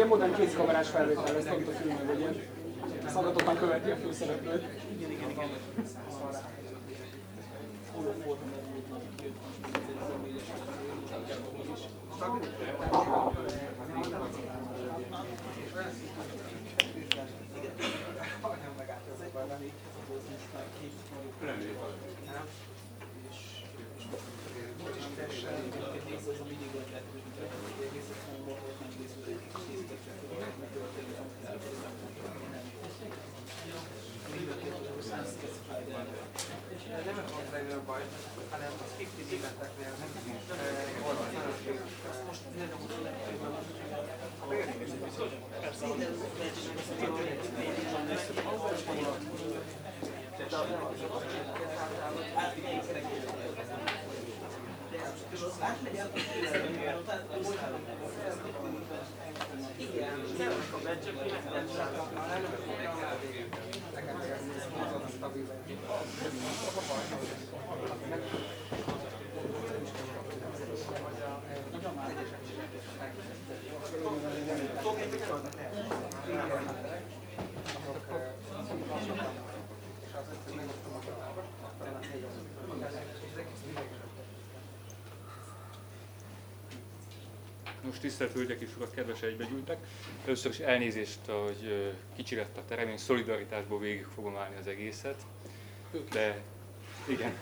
ilyen modern kézkamerás felvétel lesz, ott a filmben, hogy ilyen szagatottan követi a főszereplőt. Igen. Nem a legnagyobb baj, hanem az 50 éveteknél most igen, nem a becsök, Most tisztelt Hölgyek és Urak, kedves egybegyűltek! Először is elnézést, hogy kicsi lett a terem, én szolidaritásból végig fogom állni az egészet. De igen,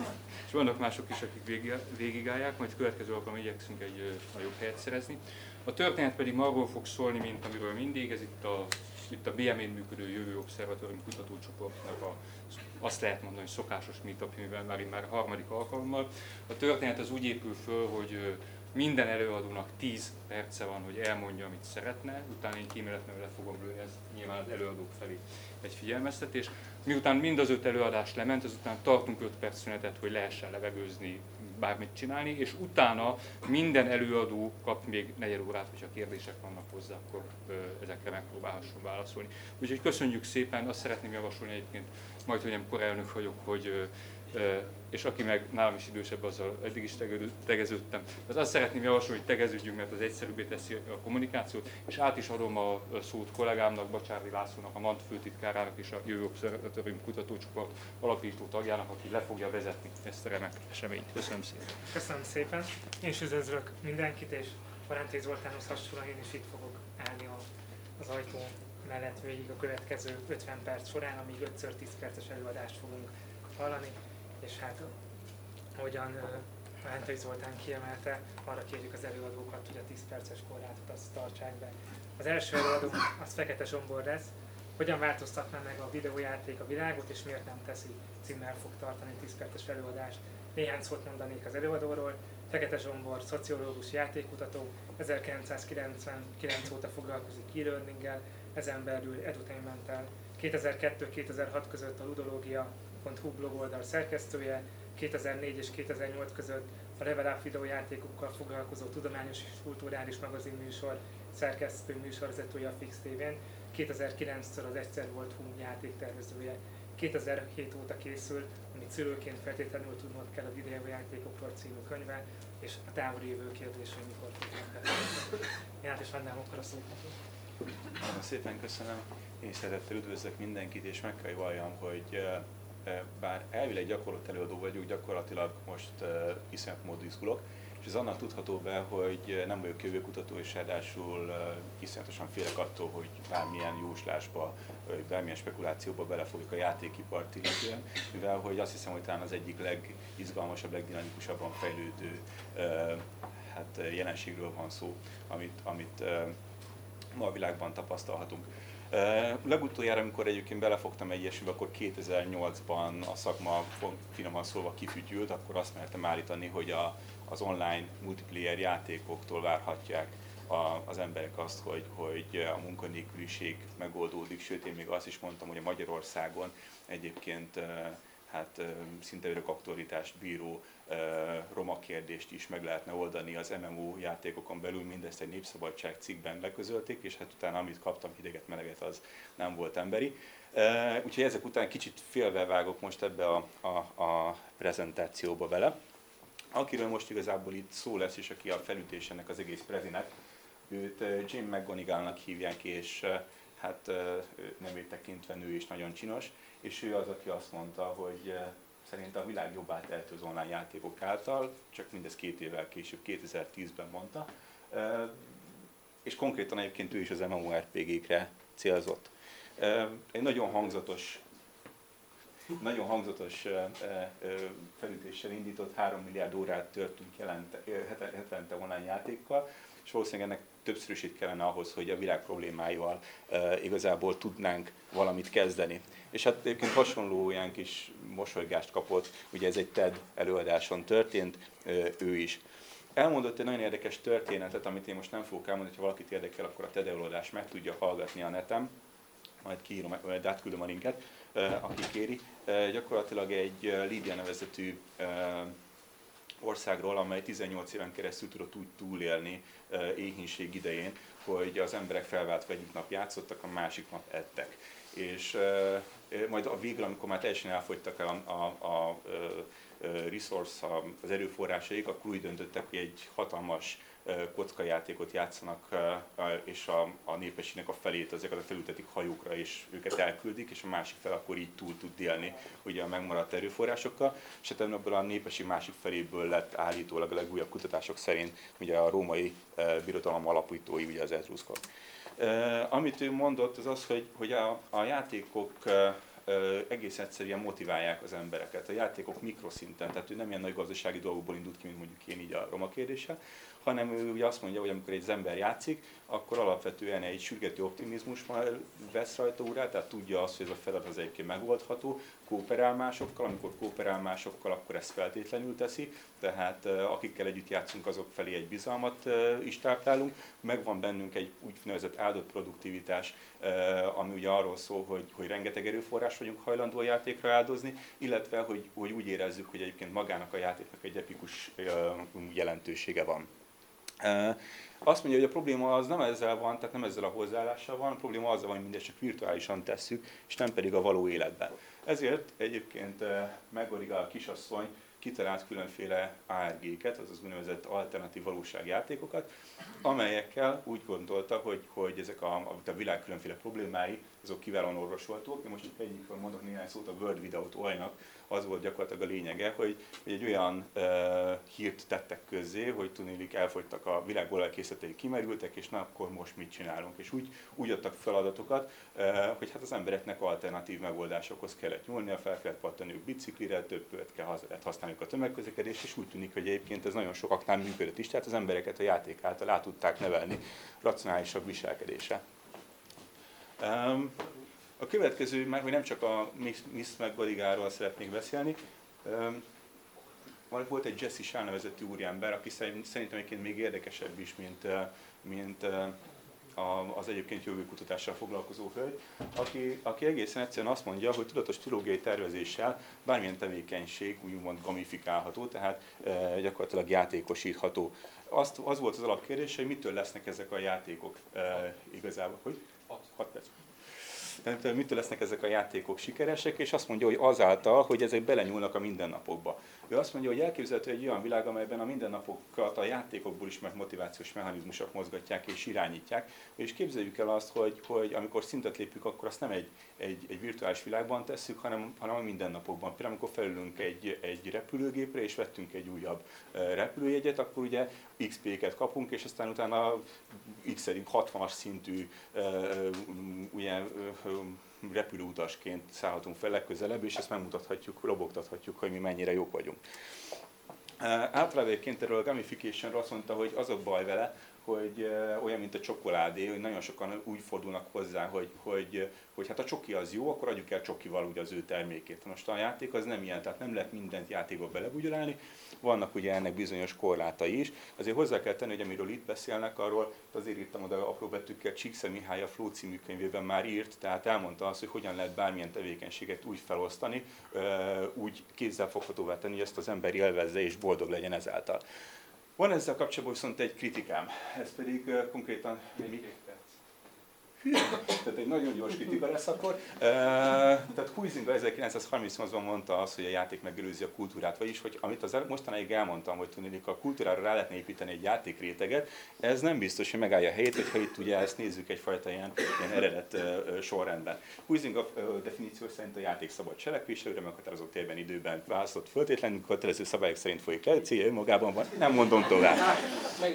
és vannak mások is, akik végigállják, majd következő alkalommal igyekszünk egy nagyobb helyet szerezni. A történet pedig arról fog szólni, mint amiről mindig, ez itt a, itt a BM-én működő Jövő Obszervatórium kutatócsoportnak a, azt lehet mondani, hogy szokásos meetup, mivel már, már harmadik alkalommal. A történet az úgy épül föl, hogy minden előadónak 10 perce van, hogy elmondja, amit szeretne, utána én kíméletlenül le fogom lőni, ez nyilván az előadók felé egy figyelmeztetés. Miután mind az öt előadás lement, azután tartunk 5 perc szünetet, hogy lehessen levegőzni, bármit csinálni, és utána minden előadó kap még negyed órát, hogyha kérdések vannak hozzá, akkor ezekre megpróbálhasson válaszolni. Úgyhogy köszönjük szépen, azt szeretném javasolni egyébként, majd, hogy nem korelnök vagyok, hogy és aki meg nálam is idősebb, azzal eddig is tegeződtem. Az azt szeretném javasolni, hogy tegeződjünk, mert az egyszerűbbé teszi a kommunikációt, és át is adom a szót kollégámnak, Bacsárdi Lászlónak, a MANT főtitkárának és a Jövő Obszervatórium kutatócsoport alapító tagjának, aki le fogja vezetni ezt a remek eseményt. Köszönöm szépen. Köszönöm szépen. Én is üdvözlök mindenkit, és Paranté Zoltánhoz hasonlóan én is itt fogok állni az ajtó mellett végig a következő 50 perc során, amíg 5 10 perces előadást fogunk hallani és hát ahogyan Hentai Zoltán kiemelte, arra kérjük az előadókat, hogy a 10 perces korlátot azt tartsák be. Az első előadó az Fekete Zsombor lesz, hogyan változtatná meg a videójáték a világot, és miért nem teszi címmel fog tartani 10 perces előadást. Néhány szót mondanék az előadóról. Fekete Zsombor, szociológus, játékkutató, 1999 óta foglalkozik e-learninggel, ezen belül edutainmenttel. 2002-2006 között a ludológia videójáték.hu blogoldal szerkesztője, 2004 és 2008 között a Level Up videójátékokkal foglalkozó tudományos és kulturális magazinműsor szerkesztő műsorvezetője a Fix TV-n, 2009-től az Egyszer volt Hum játéktervezője. 2007 óta készül, amit szülőként feltétlenül tudnod kell a videójátékokról című könyve, és a távoli jövő kérdés, hogy mikor tudnak Én át is adnám akkor a szót. Szépen köszönöm. Én szeretettel üdvözlök mindenkit, és meg kell valljam, hogy bár elvileg gyakorlott előadó vagyok, gyakorlatilag most iszonyat módon izgulok, és ez annak tudható be, hogy nem vagyok jövőkutató, és ráadásul iszonyatosan félek attól, hogy bármilyen jóslásba, vagy bármilyen spekulációba belefogjuk a játékipart illetően, mivel hogy azt hiszem, hogy talán az egyik legizgalmasabb, legdinamikusabban fejlődő hát jelenségről van szó, amit, amit ma a világban tapasztalhatunk. Legutoljára, amikor egyébként belefogtam egy ilyesmibe, akkor 2008-ban a szakma finoman szólva kifütyült, akkor azt mertem állítani, hogy a, az online multiplayer játékoktól várhatják a, az emberek azt, hogy, hogy a munkanélküliség megoldódik, sőt én még azt is mondtam, hogy a Magyarországon egyébként hát szinte örök aktualitást bíró roma kérdést is meg lehetne oldani az MMO játékokon belül, mindezt egy népszabadság cikkben leközölték, és hát utána amit kaptam hideget, meleget, az nem volt emberi. Úgyhogy ezek után kicsit félve vágok most ebbe a, a, a prezentációba vele. Akiről most igazából itt szó lesz, és aki a felütés ennek az egész prezinek, Őt Jim McGonigalnak hívják, és hát nevét tekintve nő is nagyon csinos, és ő az, aki azt mondta, hogy ö, szerint a világ jobbá tehető az online játékok által, csak mindez két évvel később, 2010-ben mondta. Ö, És konkrétan egyébként ő is az MMORPG-kre célzott. Ö, Egy nagyon hangzatos nagyon hangzatos felütéssel indított, 3 milliárd órát törtünk jelente, hetente online játékkal, és valószínűleg ennek többszörösét kellene ahhoz, hogy a világ problémáival igazából tudnánk valamit kezdeni. És hát egyébként hasonló ilyen kis mosolygást kapott, ugye ez egy TED előadáson történt, ő is. Elmondott egy nagyon érdekes történetet, amit én most nem fogok elmondani, ha valakit érdekel, akkor a TED előadást meg tudja hallgatni a neten, majd kiírom, majd átküldöm a linket, aki kéri. Gyakorlatilag egy Lídia nevezetű országról, amely 18 éven keresztül tudott úgy túlélni éhínség idején, hogy az emberek felváltva egyik nap játszottak, a másik nap ettek. És majd a végül, amikor már teljesen elfogytak a, a, a, ö, resource, a- az erőforrásaik, akkor úgy döntöttek, hogy egy hatalmas kockajátékot játszanak, és a, a népességnek a felét ezeket a felültetik hajókra, és őket elküldik, és a másik fel akkor így túl tud élni ugye a megmaradt erőforrásokkal, és hát ebből a népesség másik feléből lett állítólag a legújabb kutatások szerint ugye a római birodalom alapítói, ugye az etruszkok. Amit ő mondott, az az, hogy, hogy a, a játékok egész egyszerűen motiválják az embereket. A játékok mikroszinten, tehát ő nem ilyen nagy gazdasági dolgokból indult ki, mint mondjuk én így a roma kérdéssel, hanem ő ugye azt mondja, hogy amikor egy ember játszik, akkor alapvetően egy sürgető optimizmus már vesz rajta urát, tehát tudja azt, hogy ez a feladat az egyébként megoldható, kooperál másokkal, amikor kooperál másokkal, akkor ezt feltétlenül teszi, tehát akikkel együtt játszunk, azok felé egy bizalmat is táplálunk, megvan bennünk egy úgynevezett áldott produktivitás, ami ugye arról szól, hogy, hogy rengeteg erőforrás vagyunk hajlandó a játékra áldozni, illetve hogy, hogy úgy érezzük, hogy egyébként magának a játéknak egy epikus jelentősége van. Azt mondja, hogy a probléma az nem ezzel van, tehát nem ezzel a hozzáállással van, a probléma azzal van, hogy mindezt csak virtuálisan tesszük, és nem pedig a való életben. Ezért egyébként Megoriga a kisasszony kitalált különféle ARG-ket, azaz úgynevezett alternatív valóságjátékokat, amelyekkel úgy gondolta, hogy, hogy ezek a, a világ különféle problémái, azok kiválóan orvosolhatók. Én most csak egyikről mondok néhány szót a Word Without Oil-nak, az volt gyakorlatilag a lényege, hogy, hogy egy olyan uh, hírt tettek közzé, hogy tudnélik elfogytak a világ olajkészletei kimerültek, és na akkor most mit csinálunk. És úgy, úgy adtak feladatokat, uh, hogy hát az embereknek alternatív megoldásokhoz kellett nyúlnia, fel kellett pattaniuk biciklire, több pört kell lehet használniuk a tömegközlekedést, és úgy tűnik, hogy egyébként ez nagyon sokaknál működött is, tehát az embereket a játék által át tudták nevelni racionálisabb viselkedésre. Um, a következő, már hogy nem csak a Miss McGodigáról szeretnék beszélni, volt egy Jesse Shah nevezetű úriember, aki szerintem egyébként még érdekesebb is, mint, mint az egyébként jövőkutatással foglalkozó hölgy, aki, aki egészen egyszerűen azt mondja, hogy tudatos trilógiai tervezéssel bármilyen tevékenység úgymond gamifikálható, tehát e, gyakorlatilag játékosítható. Azt, az volt az alapkérdés, hogy mitől lesznek ezek a játékok e, igazából, hogy 6 perc. Tehát mitől lesznek ezek a játékok sikeresek, és azt mondja, hogy azáltal, hogy ezek belenyúlnak a mindennapokba. Ő azt mondja, hogy elképzelhető egy olyan világ, amelyben a mindennapokat a játékokból ismert motivációs mechanizmusok mozgatják és irányítják. És képzeljük el azt, hogy, hogy amikor szintet lépünk, akkor azt nem egy, egy, egy virtuális világban tesszük, hanem, hanem a mindennapokban. Például amikor felülünk egy, egy repülőgépre, és vettünk egy újabb repülőjegyet, akkor ugye XP-ket kapunk, és aztán utána x 60-as szintű ugye, repülőutasként szállhatunk fel legközelebb, és ezt megmutathatjuk, robogtathatjuk, hogy mi mennyire jók vagyunk. Általában egyébként erről a gamification azt mondta, hogy az a baj vele, hogy olyan, mint a csokoládé, hogy nagyon sokan úgy fordulnak hozzá, hogy, hogy, hogy hát a csoki az jó, akkor adjuk el csokival ugye az ő termékét. Most a játék az nem ilyen, tehát nem lehet mindent játékba belebugyolálni, vannak ugye ennek bizonyos korlátai is. Azért hozzá kell tenni, hogy amiről itt beszélnek, arról azért írtam oda apró betűkkel, Csíksze Mihály a Flow című könyvében már írt, tehát elmondta azt, hogy hogyan lehet bármilyen tevékenységet úgy felosztani, úgy kézzelfoghatóvá tenni, hogy ezt az ember élvezze és boldog legyen ezáltal. Van ezzel kapcsolatban viszont egy kritikám, ez pedig konkrétan... Mi? Tehát egy nagyon gyors kritika lesz akkor. Uh, tehát Huizinga 1938-ban mondta azt, hogy a játék megelőzi a kultúrát, vagyis hogy amit az mostanáig elmondtam, hogy tudnék a kultúrára rá lehetne építeni egy játékréteget, ez nem biztos, hogy megállja a helyét, hogyha itt ugye ezt nézzük egyfajta ilyen, ilyen eredet uh, sorrendben. Huizinga uh, definíció szerint a játék szabad cselekvés, előre meghatározott térben, időben választott föltétlenül kötelező szabályok szerint folyik le, célja önmagában van, nem mondom tovább.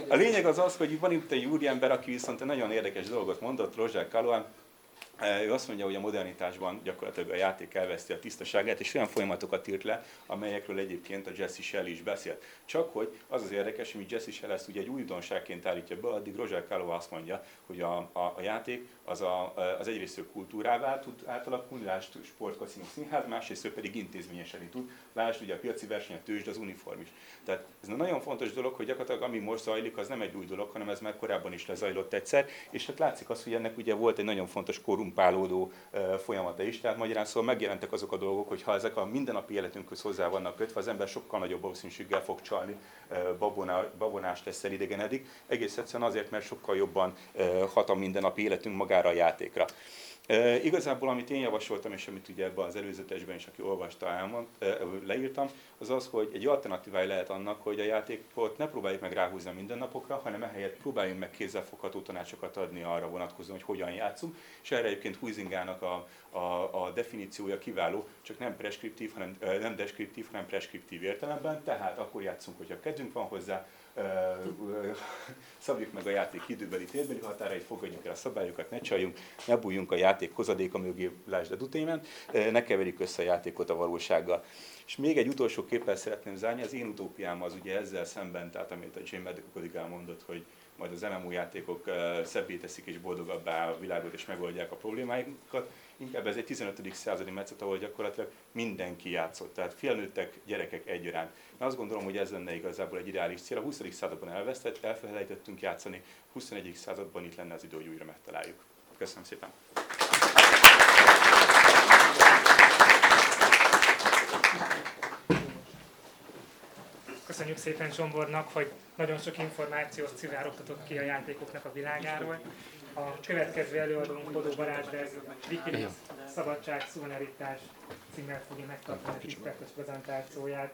A lényeg az az, hogy van itt egy úriember, aki viszont egy nagyon érdekes dolgot mondott, Roger Caluan, ő azt mondja, hogy a modernitásban gyakorlatilag a játék elveszti a tisztaságát, és olyan folyamatokat írt le, amelyekről egyébként a Jesse Shell is beszélt. Csak hogy az az érdekes, hogy Jesse Shell ezt ugye egy újdonságként állítja be, addig Roger Calloway azt mondja, hogy a, a, a játék az, a, az egyrészt kultúrává tud átalakulni, lásd sport, kaszinó, színház, másrészt pedig intézményesen tud, lásd ugye a piaci verseny, a tőzsd, az uniform is. Tehát ez nagyon fontos dolog, hogy gyakorlatilag ami most zajlik, az nem egy új dolog, hanem ez már korábban is lezajlott egyszer, és hát látszik az, hogy ennek ugye volt egy nagyon fontos korumpálódó folyamata is, tehát magyarán szóval megjelentek azok a dolgok, hogy ha ezek a mindennapi életünkhöz hozzá vannak kötve, az ember sokkal nagyobb valószínűséggel fog csalni, babonás, lesz elidegenedik, egész egyszerűen azért, mert sokkal jobban hat a mindennapi életünk magára a játékra. E, igazából, amit én javasoltam, és amit ugye ebben az előzetesben is, aki olvasta, elmond, e, leírtam, az az, hogy egy alternatívája lehet annak, hogy a játékot ne próbáljuk meg ráhúzni a mindennapokra, hanem ehelyett próbáljunk meg kézzelfogható tanácsokat adni arra vonatkozóan, hogy hogyan játszunk, és erre egyébként Huizingának a, a, a definíciója kiváló, csak nem preskriptív, hanem nem deskriptív, hanem preskriptív értelemben, tehát akkor játszunk, hogyha kedvünk van hozzá, szabjuk meg a játék időbeli térbeli határait, fogadjuk el a szabályokat, ne csaljunk, ne bújjunk a játék hozadéka mögé, lásd a dutémen, ne keverjük össze a játékot a valósággal. És még egy utolsó képpel szeretném zárni, az én utópiám az ugye ezzel szemben, tehát amit a Jane Medicodigál mondott, hogy majd az MMO játékok szebbé teszik és boldogabbá a világot és megoldják a problémáikat. Inkább ez egy 15. századi metszet, ahol gyakorlatilag mindenki játszott, tehát felnőttek, gyerekek egyaránt. Én azt gondolom, hogy ez lenne igazából egy ideális cél. A 20. században elvesztett, elfelejtettünk játszani, a 21. században itt lenne az idő, hogy újra megtaláljuk. Köszönöm szépen! Köszönjük szépen Zsombornak, hogy nagyon sok információt szivárogtatott ki a játékoknak a világáról. A következő előadónk Bodó ez Wikileaks, Szabadság, Szuverenitás címmel fogja megtartani a tiszteltes prezentációját.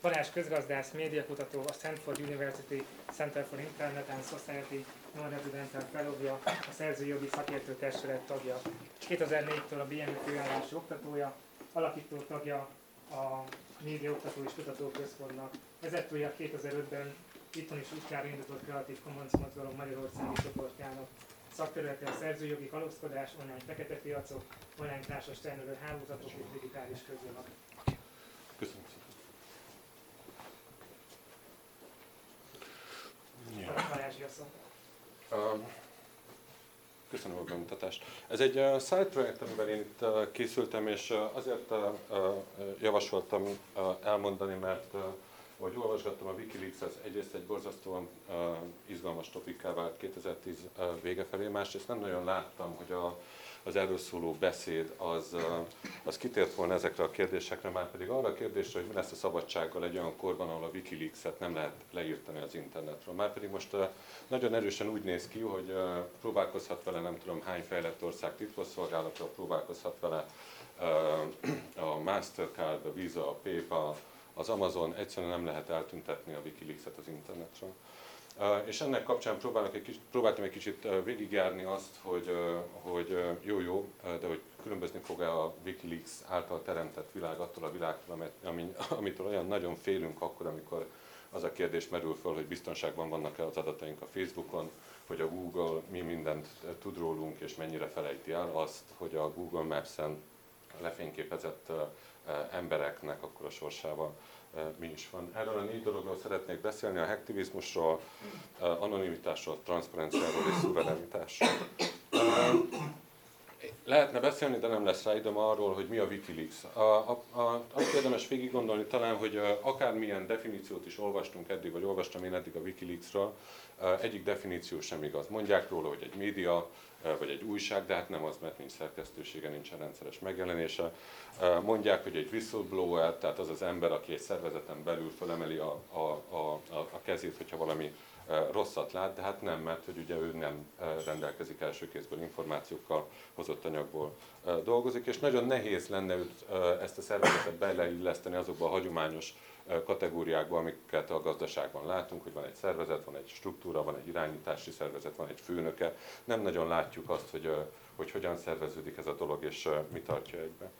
Balázs közgazdász, médiakutató, a Stanford University Center for Internet and Society non-residential fellowja, a szerzői jogi szakértő testület tagja. 2004-től a BMI főállási oktatója, alapító tagja a Média Oktató és Központnak. Vezetője a 2005-ben itthon is útjára indított Kreatív Commons mozgalom Magyarországi csoportjának. Szakterülete a szerzőjogi kalózkodás, online fekete piacok, online társas termelő hálózatok és digitális közjavak. Köszönöm szépen. Balázsi a szó. Um, Köszönöm a bemutatást. Ez egy uh, side projekt, amiben én itt uh, készültem, és uh, azért javasoltam elmondani, mert ahogy olvasgattam a Wikileaks, ez egyrészt egy borzasztóan uh, izgalmas topikká vált 2010 uh, vége felé, másrészt nem nagyon láttam, hogy a, az erről szóló beszéd az, uh, az kitért volna ezekre a kérdésekre, már pedig arra a kérdésre, hogy mi lesz a szabadsággal egy olyan korban, ahol a Wikileaks-et nem lehet leírtani az internetről. Már pedig most uh, nagyon erősen úgy néz ki, hogy uh, próbálkozhat vele nem tudom hány fejlett ország titkosszolgálata, próbálkozhat vele uh, a Mastercard, a Visa, a PayPal, az Amazon, egyszerűen nem lehet eltüntetni a Wikileaks-et az internetről. Uh, és ennek kapcsán próbálok egy kicsit, próbáltam egy kicsit uh, végigjárni azt, hogy, uh, hogy jó-jó, de hogy különbözni fog-e a Wikileaks által teremtett világ attól a világtól, amit, amitől olyan nagyon félünk akkor, amikor az a kérdés merül föl, hogy biztonságban vannak-e az adataink a Facebookon, hogy a Google mi mindent tud rólunk, és mennyire felejti el azt, hogy a Google Maps-en lefényképezett embereknek akkor a sorsával mi is van. Erről a négy dologról szeretnék beszélni, a hacktivizmusról, anonimitásról, transzparenciáról és szuverenitásról. Lehetne beszélni, de nem lesz rá időm arról, hogy mi a Wikileaks. A, a, a, azt érdemes végig gondolni talán, hogy akármilyen definíciót is olvastunk eddig, vagy olvastam én eddig a Wikileaksről, egyik definíció sem igaz. Mondják róla, hogy egy média, vagy egy újság, de hát nem az, mert nincs szerkesztősége, nincsen rendszeres megjelenése. Mondják, hogy egy whistleblower, tehát az az ember, aki egy szervezeten belül felemeli a, a, a, a kezét, hogyha valami rosszat lát, de hát nem, mert hogy ugye ő nem rendelkezik első kézből információkkal, hozott anyagból dolgozik, és nagyon nehéz lenne őt, ezt a szervezetet beleilleszteni azokba a hagyományos kategóriákba, amiket a gazdaságban látunk, hogy van egy szervezet, van egy struktúra, van egy irányítási szervezet, van egy főnöke. Nem nagyon látjuk azt, hogy, hogy hogyan szerveződik ez a dolog, és mi tartja egybe.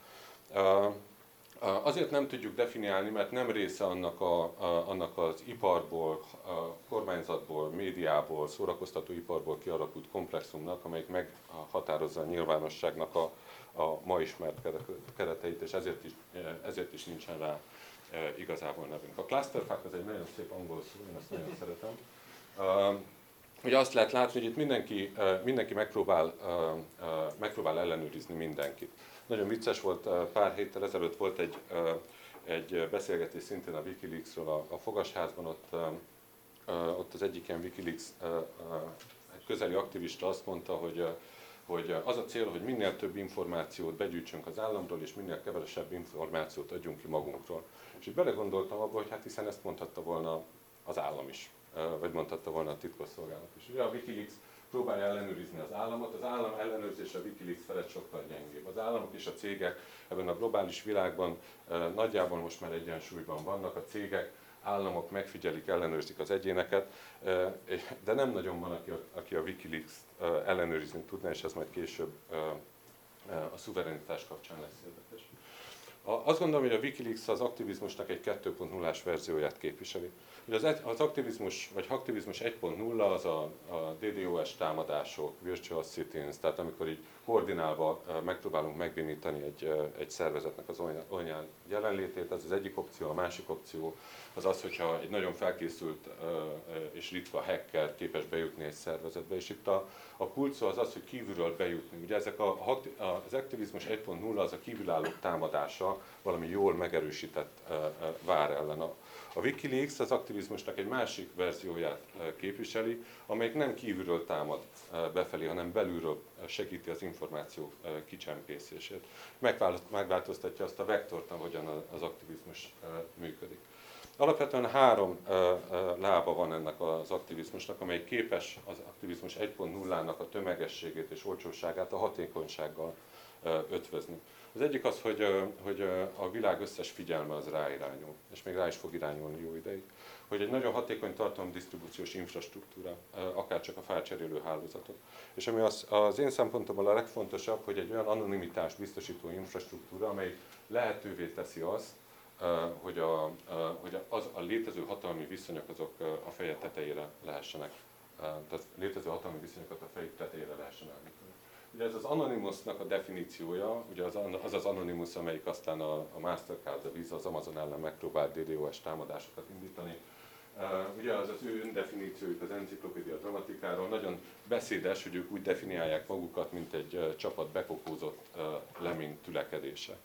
Azért nem tudjuk definiálni, mert nem része annak, a, a, annak az iparból, a kormányzatból, médiából, szórakoztatóiparból kialakult komplexumnak, amelyik meghatározza a nyilvánosságnak a, a ma ismert kereteit, és ezért is, ezért is nincsen rá igazából nevünk. A clusterfuck az egy nagyon szép angol szó, én ezt nagyon szeretem. Ugye azt lehet látni, hogy itt mindenki, mindenki megpróbál, megpróbál ellenőrizni mindenkit. Nagyon vicces volt, pár héttel ezelőtt volt egy, egy beszélgetés szintén a Wikileaksről a, a Fogasházban, ott, ott az egyik ilyen Wikileaks közeli aktivista azt mondta, hogy hogy az a cél, hogy minél több információt begyűjtsünk az államról, és minél kevesebb információt adjunk ki magunkról. És így belegondoltam abba, hogy hát hiszen ezt mondhatta volna az állam is, vagy mondhatta volna a titkosszolgálat is. Ugye a Wikileaks próbálja ellenőrizni az államot, az állam ellenőrzése a Wikileaks felett sokkal gyengébb. Az államok és a cégek ebben a globális világban nagyjából most már egyensúlyban vannak, a cégek, államok megfigyelik, ellenőrzik az egyéneket, de nem nagyon van, aki a, aki a Wikileaks ellenőrizni tudná, és ez majd később a szuverenitás kapcsán lesz érdekes. Azt gondolom, hogy a Wikileaks az aktivizmusnak egy 2.0-ás verzióját képviseli. Ugye az, az aktivizmus, vagy aktivizmus 1.0 az a, a DDoS támadások, virtual sit tehát amikor így koordinálva megpróbálunk megbénítani egy, egy szervezetnek az olyan jelenlétét, ez az egyik opció, a másik opció az az, hogyha egy nagyon felkészült és ritva hacker képes bejutni egy szervezetbe, és itt a, a kulcs az az, hogy kívülről bejutni. Ugye ezek a, az aktivizmus 1.0 az a kívülálló támadása valami jól megerősített vár ellen. A, a Wikileaks az aktivizmusnak egy másik verzióját képviseli, amelyik nem kívülről támad befelé, hanem belülről segíti az információ kicsempészését. Megváltoztatja azt a vektort, ahogyan az aktivizmus működik. Alapvetően három lába van ennek az aktivizmusnak, amely képes az aktivizmus 1.0-nak a tömegességét és olcsóságát a hatékonysággal ötvözni. Az egyik az, hogy, hogy a világ összes figyelme az ráirányul, és még rá is fog irányulni jó ideig. Hogy egy nagyon hatékony tartalomdisztribúciós infrastruktúra, akár csak a felcserélő hálózatok. És ami az, az én szempontomból a legfontosabb, hogy egy olyan anonimitást biztosító infrastruktúra, amely lehetővé teszi azt, hogy, a, hogy az, a létező hatalmi viszonyok azok a feje tetejére lehessenek, tehát létező hatalmi viszonyokat a fejük tetejére lehessen állítani. Ugye ez az Anonymousnak a definíciója, ugye az az, az Anonymous, amelyik aztán a, a Mastercard, a Visa, az Amazon ellen megpróbált DDoS támadásokat indítani. Uh, ugye az az ő öndefiníciójuk az enciklopédia dramatikáról nagyon beszédes, hogy ők úgy definiálják magukat, mint egy uh, csapat bekokózott uh, lemény tülekedése.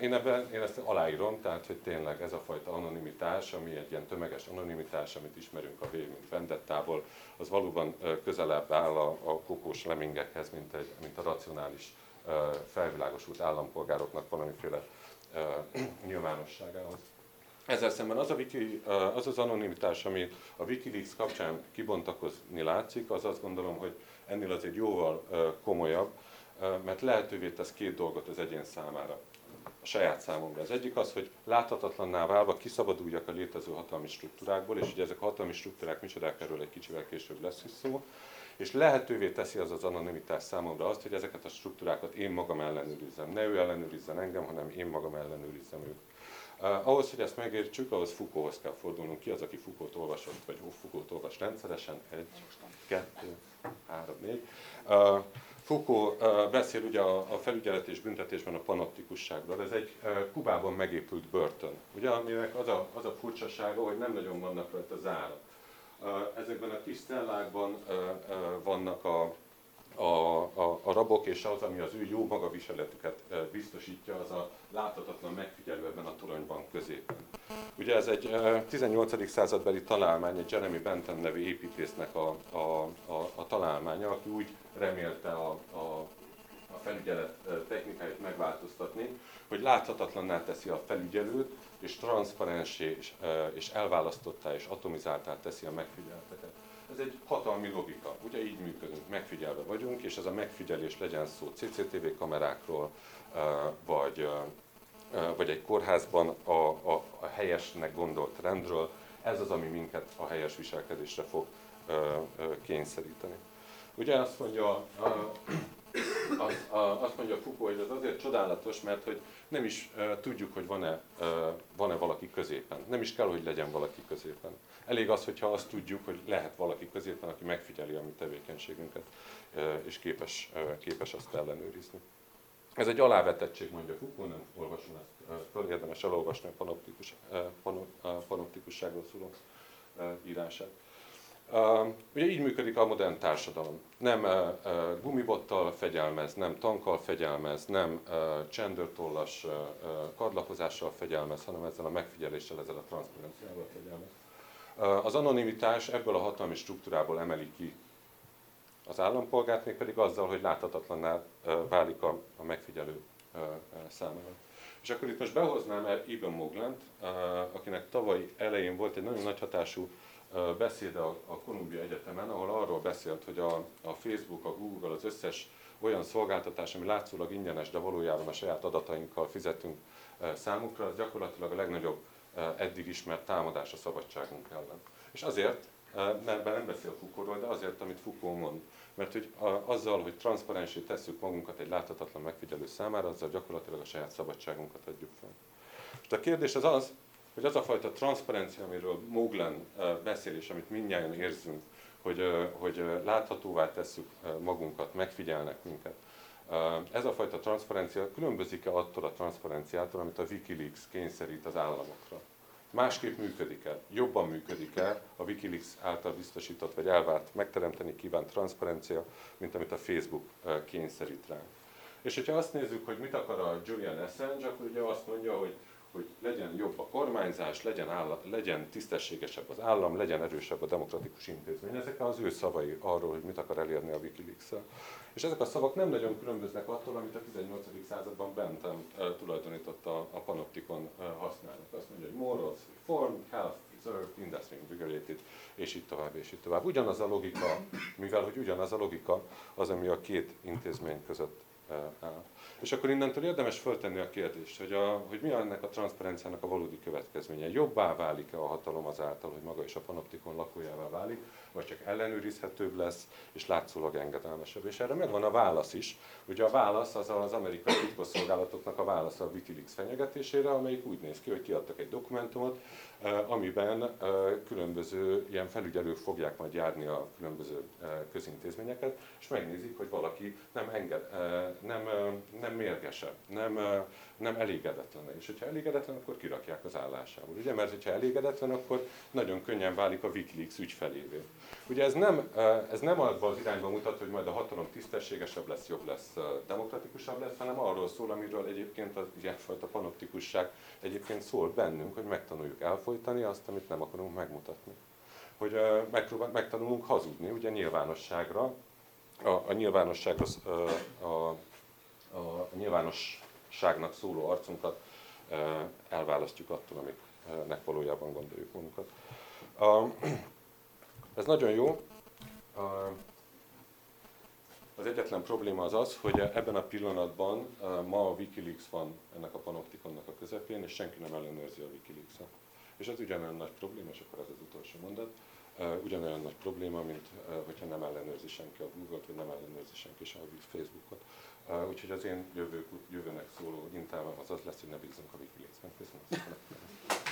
Én, ebben, én ezt aláírom, tehát hogy tényleg ez a fajta anonimitás, ami egy ilyen tömeges anonimitás, amit ismerünk a V, mint Vendettából, az valóban közelebb áll a, a kokós lemingekhez, mint, egy, mint a racionális felvilágosult állampolgároknak valamiféle nyilvánosságához. Ezzel szemben az, a wiki, az az anonimitás, ami a Wikileaks kapcsán kibontakozni látszik, az azt gondolom, hogy ennél azért jóval komolyabb, mert lehetővé tesz két dolgot az egyén számára a saját számomra. Az egyik az, hogy láthatatlanná válva kiszabaduljak a létező hatalmi struktúrákból, és ugye ezek a hatalmi struktúrák micsodák erről egy kicsivel később lesz is szó, és lehetővé teszi az az anonimitás számomra azt, hogy ezeket a struktúrákat én magam ellenőrizzem. Ne ő ellenőrizzen engem, hanem én magam ellenőrizzem őt. Uh, ahhoz, hogy ezt megértsük, ahhoz Foucaulthoz kell fordulnunk. Ki az, aki Foucault olvasott, vagy Foucault olvas rendszeresen? Egy, kettő, három, négy. Foucault beszél ugye a felügyelet és büntetésben a panoptikusságról. Ez egy Kubában megépült börtön, ugye, aminek az a, az a furcsasága, hogy nem nagyon vannak rajta zárak. Ezekben a kis cellákban vannak a, a, a, a rabok, és az, ami az ő jó magaviseletüket biztosítja, az a láthatatlan megfigyelő ebben a toronyban középen. Ugye ez egy 18. századbeli találmány, egy Jeremy Bentham nevű építésznek a, a, a, a találmánya, aki úgy remélte a, a, a felügyelet technikáit megváltoztatni, hogy láthatatlanná teszi a felügyelőt, és transzparensé, és elválasztottá, és atomizáltá teszi a megfigyelteket. Ez egy hatalmi logika. Ugye így működünk, megfigyelve vagyunk, és ez a megfigyelés legyen szó CCTV kamerákról, vagy, vagy egy kórházban a, a, a helyesnek gondolt rendről, ez az, ami minket a helyes viselkedésre fog kényszeríteni. Ugye azt mondja, ö, az, a, azt mondja Foucault, hogy ez azért csodálatos, mert hogy nem is uh, tudjuk, hogy van-e, uh, van-e valaki középen. Nem is kell, hogy legyen valaki középen. Elég az, hogyha azt tudjuk, hogy lehet valaki középen, aki megfigyeli a mi tevékenységünket, uh, és képes, uh, képes azt ellenőrizni. Ez egy alávetettség, mondja Foucault, nem olvasom ezt föl, érdemes elolvasni a panoptikus, panop, panoptikusságról szóló írását. Ugye így működik a modern társadalom. Nem gumibottal fegyelmez, nem tankkal fegyelmez, nem csendőrtollas kardlapozással fegyelmez, hanem ezzel a megfigyeléssel, ezzel a transzparenciával fegyelmez. Az anonimitás ebből a hatalmi struktúrából emeli ki az állampolgárt, még pedig azzal, hogy láthatatlanná válik a, a megfigyelő számára. És akkor itt most behoznám el Ibn Moglent, akinek tavaly elején volt egy nagyon nagy hatású beszéde a, a Columbia Egyetemen, ahol arról beszélt, hogy a, a Facebook, a Google, az összes olyan szolgáltatás, ami látszólag ingyenes, de valójában a saját adatainkkal fizetünk számukra, az gyakorlatilag a legnagyobb eddig ismert támadás a szabadságunk ellen. És azért, mert nem beszél Foucaultról, de azért, amit Foucault mond. Mert hogy azzal, hogy transzparensé tesszük magunkat egy láthatatlan megfigyelő számára, azzal gyakorlatilag a saját szabadságunkat adjuk fel. És a kérdés az az, hogy az a fajta transzparencia, amiről Moglen beszél, és amit mindjárt érzünk, hogy, hogy láthatóvá tesszük magunkat, megfigyelnek minket. Ez a fajta transzparencia különbözik-e attól a transzparenciától, amit a Wikileaks kényszerít az államokra? Másképp működik-e? Jobban működik-e a Wikileaks által biztosított vagy elvárt megteremteni kívánt transzparencia, mint amit a Facebook kényszerít rá? És hogyha azt nézzük, hogy mit akar a Julian Assange, akkor ugye azt mondja, hogy hogy legyen jobb a kormányzás, legyen, állat, legyen tisztességesebb az állam, legyen erősebb a demokratikus intézmény. Ezek az ő szavai arról, hogy mit akar elérni a wikileaks -el. És ezek a szavak nem nagyon különböznek attól, amit a 18. században Bentham uh, tulajdonított a, panoptikon uh, használnak. Azt mondja, hogy morals, reform, health, preserved, industry invigorated, és így tovább, és így tovább. Ugyanaz a logika, mivel hogy ugyanaz a logika az, ami a két intézmény között áll. És akkor innentől érdemes föltenni a kérdést, hogy, a, hogy mi ennek a transzparenciának a valódi következménye. Jobbá válik-e a hatalom azáltal, hogy maga is a panoptikon lakójává válik, vagy csak ellenőrizhetőbb lesz, és látszólag engedelmesebb. És erre megvan a válasz is. Ugye a válasz az az amerikai titkosszolgálatoknak a válasza a Wikileaks fenyegetésére, amelyik úgy néz ki, hogy kiadtak egy dokumentumot, amiben különböző ilyen felügyelők fogják majd járni a különböző közintézményeket, és megnézik, hogy valaki nem, enged, nem, nem mérgesebb, nem, nem elégedetlen. És hogyha elégedetlen, akkor kirakják az állásából. Ugye? Mert hogyha elégedetlen, akkor nagyon könnyen válik a Wikileaks ügyfelévé. Ugye ez nem, ez nem abban az irányba mutat, hogy majd a hatalom tisztességesebb lesz, jobb lesz, demokratikusabb lesz, hanem arról szól, amiről egyébként az ilyenfajta panoptikusság egyébként szól bennünk, hogy megtanuljuk elfolytani azt, amit nem akarunk megmutatni. Hogy megpróbál, megtanulunk hazudni, ugye nyilvánosságra, a, a nyilvánossághoz, a, a, a nyilvánosságnak szóló arcunkat elválasztjuk attól, amiknek valójában gondoljuk magunkat. Ez nagyon jó. Az egyetlen probléma az az, hogy ebben a pillanatban ma a Wikileaks van ennek a panoptikonnak a közepén, és senki nem ellenőrzi a Wikileaks-et. És ez ugyanolyan nagy probléma, és akkor ez az utolsó mondat, ugyanolyan nagy probléma, mint hogyha nem ellenőrzi senki a Google-t, vagy nem ellenőrzi senki sem a Facebookot. Úgyhogy az én jövő, jövőnek szóló intávám az az lesz, hogy ne bízzunk a Wikileaks-ben. Köszönöm szépen.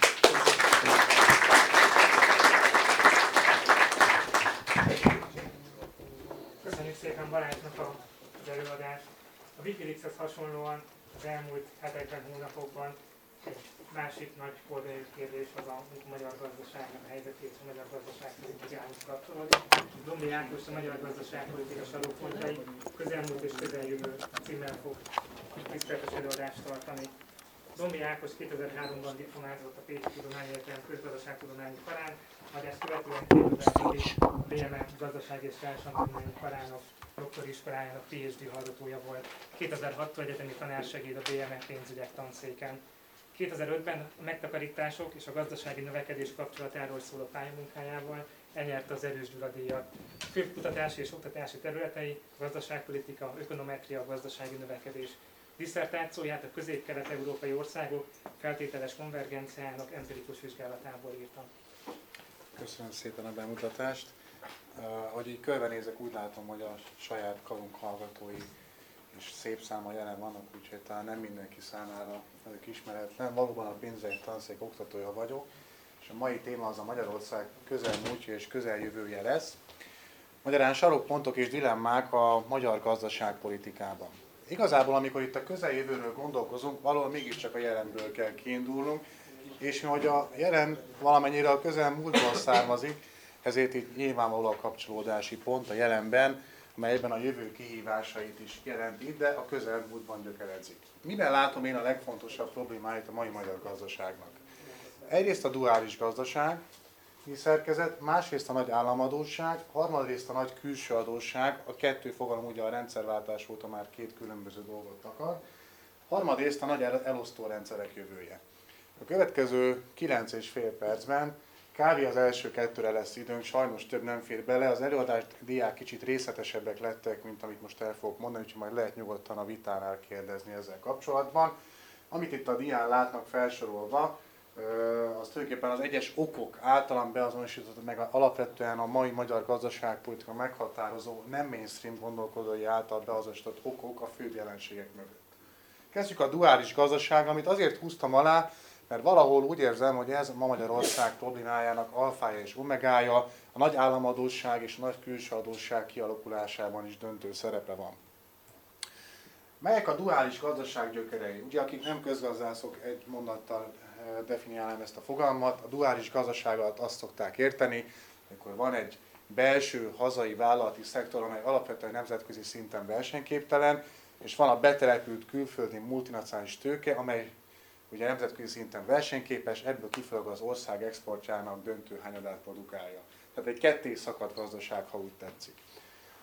Szépen Balázsnak az előadást. A Wikileaks-hez hasonlóan az elmúlt hetekben, hónapokban egy másik nagy oldalú kérdés az a magyar gazdaság a helyzetét, a magyar gazdaságpolitikához kapcsolódik. Dombi Ákos, a magyar gazdaságpolitika sarokpontjai közelmúlt és közeljövő címmel fog tiszteletes előadást tartani. Dombi Ákos 2003-ban diplomázott a Pécsi Tudományegyetem közgazdaságtudományi karán, majd ezt követően 2004-ig a BME gazdaság és társadalmi karának doktori iskolájának PhD hallgatója volt. 2006-tól egyetemi tanársegéd a BME pénzügyek tanszéken. 2005-ben a megtakarítások és a gazdasági növekedés kapcsolatáról szóló pályamunkájával elnyerte az erős díjat. Fő kutatási és oktatási területei gazdaságpolitika, ökonometria, gazdasági növekedés. Disszertációját a közép-kelet-európai országok feltételes konvergenciájának empirikus vizsgálatából írta. Köszönöm szépen a bemutatást. Uh, ahogy így körbenézek, úgy látom, hogy a saját karunk hallgatói és szép száma jelen vannak, úgyhogy talán nem mindenki számára ők ismeretlen. Valóban a pénzügyi tanszék oktatója vagyok, és a mai téma az a Magyarország közelmúltja és közeljövője lesz. Magyarán sarokpontok és dilemmák a magyar gazdaságpolitikában. Igazából, amikor itt a közeljövőről gondolkozunk, valahol mégiscsak a jelenből kell kiindulnunk, és hogy a jelen valamennyire a közelmúltból származik, ezért itt nyilvánvaló a kapcsolódási pont a jelenben, amelyben a jövő kihívásait is jelenti, de a közelmúltban gyökeredzik. Miben látom én a legfontosabb problémáit a mai magyar gazdaságnak? Egyrészt a duális gazdaság, szerkezet, másrészt a nagy államadóság, harmadrészt a nagy külső adósság, a kettő fogalom ugye a rendszerváltás óta már két különböző dolgot akar, harmadrészt a nagy elosztó rendszerek jövője. A következő 9 és fél percben kávé az első kettőre lesz időnk, sajnos több nem fér bele. Az előadás diák kicsit részletesebbek lettek, mint amit most el fogok mondani, úgyhogy majd lehet nyugodtan a vitánál kérdezni ezzel kapcsolatban. Amit itt a dián látnak felsorolva, az tulajdonképpen az egyes okok általán beazonosított meg alapvetően a mai magyar gazdaságpolitika meghatározó, nem mainstream gondolkodói által beazonosított okok a fő jelenségek mögött. Kezdjük a duális gazdaság, amit azért húztam alá, mert valahol úgy érzem, hogy ez ma Magyarország problémájának alfája és omegája, a nagy államadóság és a nagy külső adósság kialakulásában is döntő szerepe van. Melyek a duális gazdaság gyökerei? Ugye akik nem közgazdászok, egy mondattal eh, definiálnám ezt a fogalmat. A duális gazdaságot azt szokták érteni, amikor van egy belső hazai vállalati szektor, amely alapvetően nemzetközi szinten versenyképtelen, és van a betelepült külföldi multinacionális tőke, amely ugye nemzetközi szinten versenyképes, ebből kifolyólag az ország exportjának döntő hányadát produkálja. Tehát egy ketté szakadt gazdaság, ha úgy tetszik.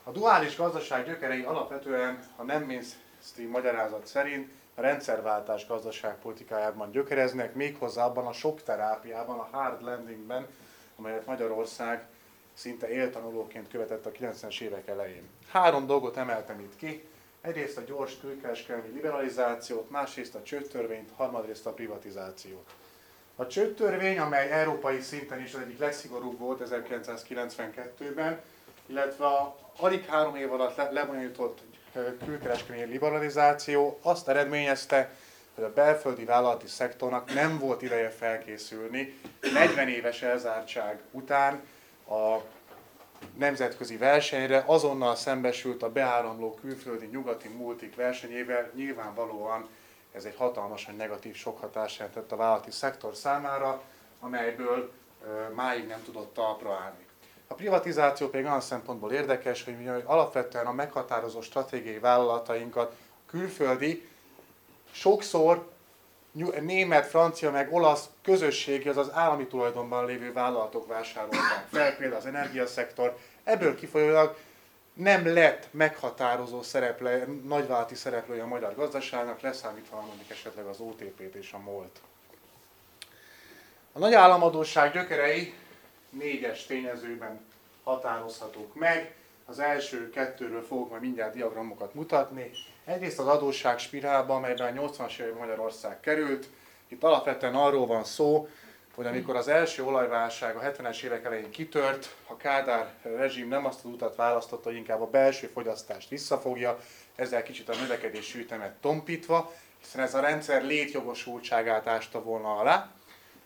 A duális gazdaság gyökerei alapvetően a nem mainstream magyarázat szerint a rendszerváltás gazdaságpolitikájában gyökereznek, méghozzá abban a sok terápiában, a hard landingben, amelyet Magyarország szinte éltanulóként követett a 90-es évek elején. Három dolgot emeltem itt ki. Egyrészt a gyors külkereskedelmi liberalizációt, másrészt a csőttörvényt, harmadrészt a privatizációt. A csőttörvény, amely európai szinten is az egyik legszigorúbb volt 1992-ben, illetve a alig három év alatt le, lebonyolított külkereskedelmi liberalizáció azt eredményezte, hogy a belföldi vállalati szektornak nem volt ideje felkészülni 40 éves elzártság után a nemzetközi versenyre, azonnal szembesült a beáramló külföldi nyugati multik versenyével, nyilvánvalóan ez egy hatalmasan negatív sok hatást jelentett a vállalati szektor számára, amelyből máig nem tudott talpra állni. A privatizáció pedig olyan szempontból érdekes, hogy alapvetően a meghatározó stratégiai vállalatainkat külföldi, sokszor német, francia, meg olasz közösségi, az az állami tulajdonban lévő vállalatok vásárolták fel, például az energiaszektor. Ebből kifolyólag nem lett meghatározó szereple, nagyvállalati szereplője a magyar gazdaságnak, leszámítva mondjuk esetleg az OTP-t és a MOLT. A nagy államadóság gyökerei négyes tényezőben határozhatók meg. Az első kettőről fogok majd mindjárt diagramokat mutatni. Egyrészt az adósság spirálba, amelyben a 80-as években Magyarország került. Itt alapvetően arról van szó, hogy amikor az első olajválság a 70-es évek elején kitört, a Kádár rezsim nem azt az utat választotta, hogy inkább a belső fogyasztást visszafogja, ezzel kicsit a növekedési ütemet tompítva, hiszen ez a rendszer létjogosultságát ásta volna alá,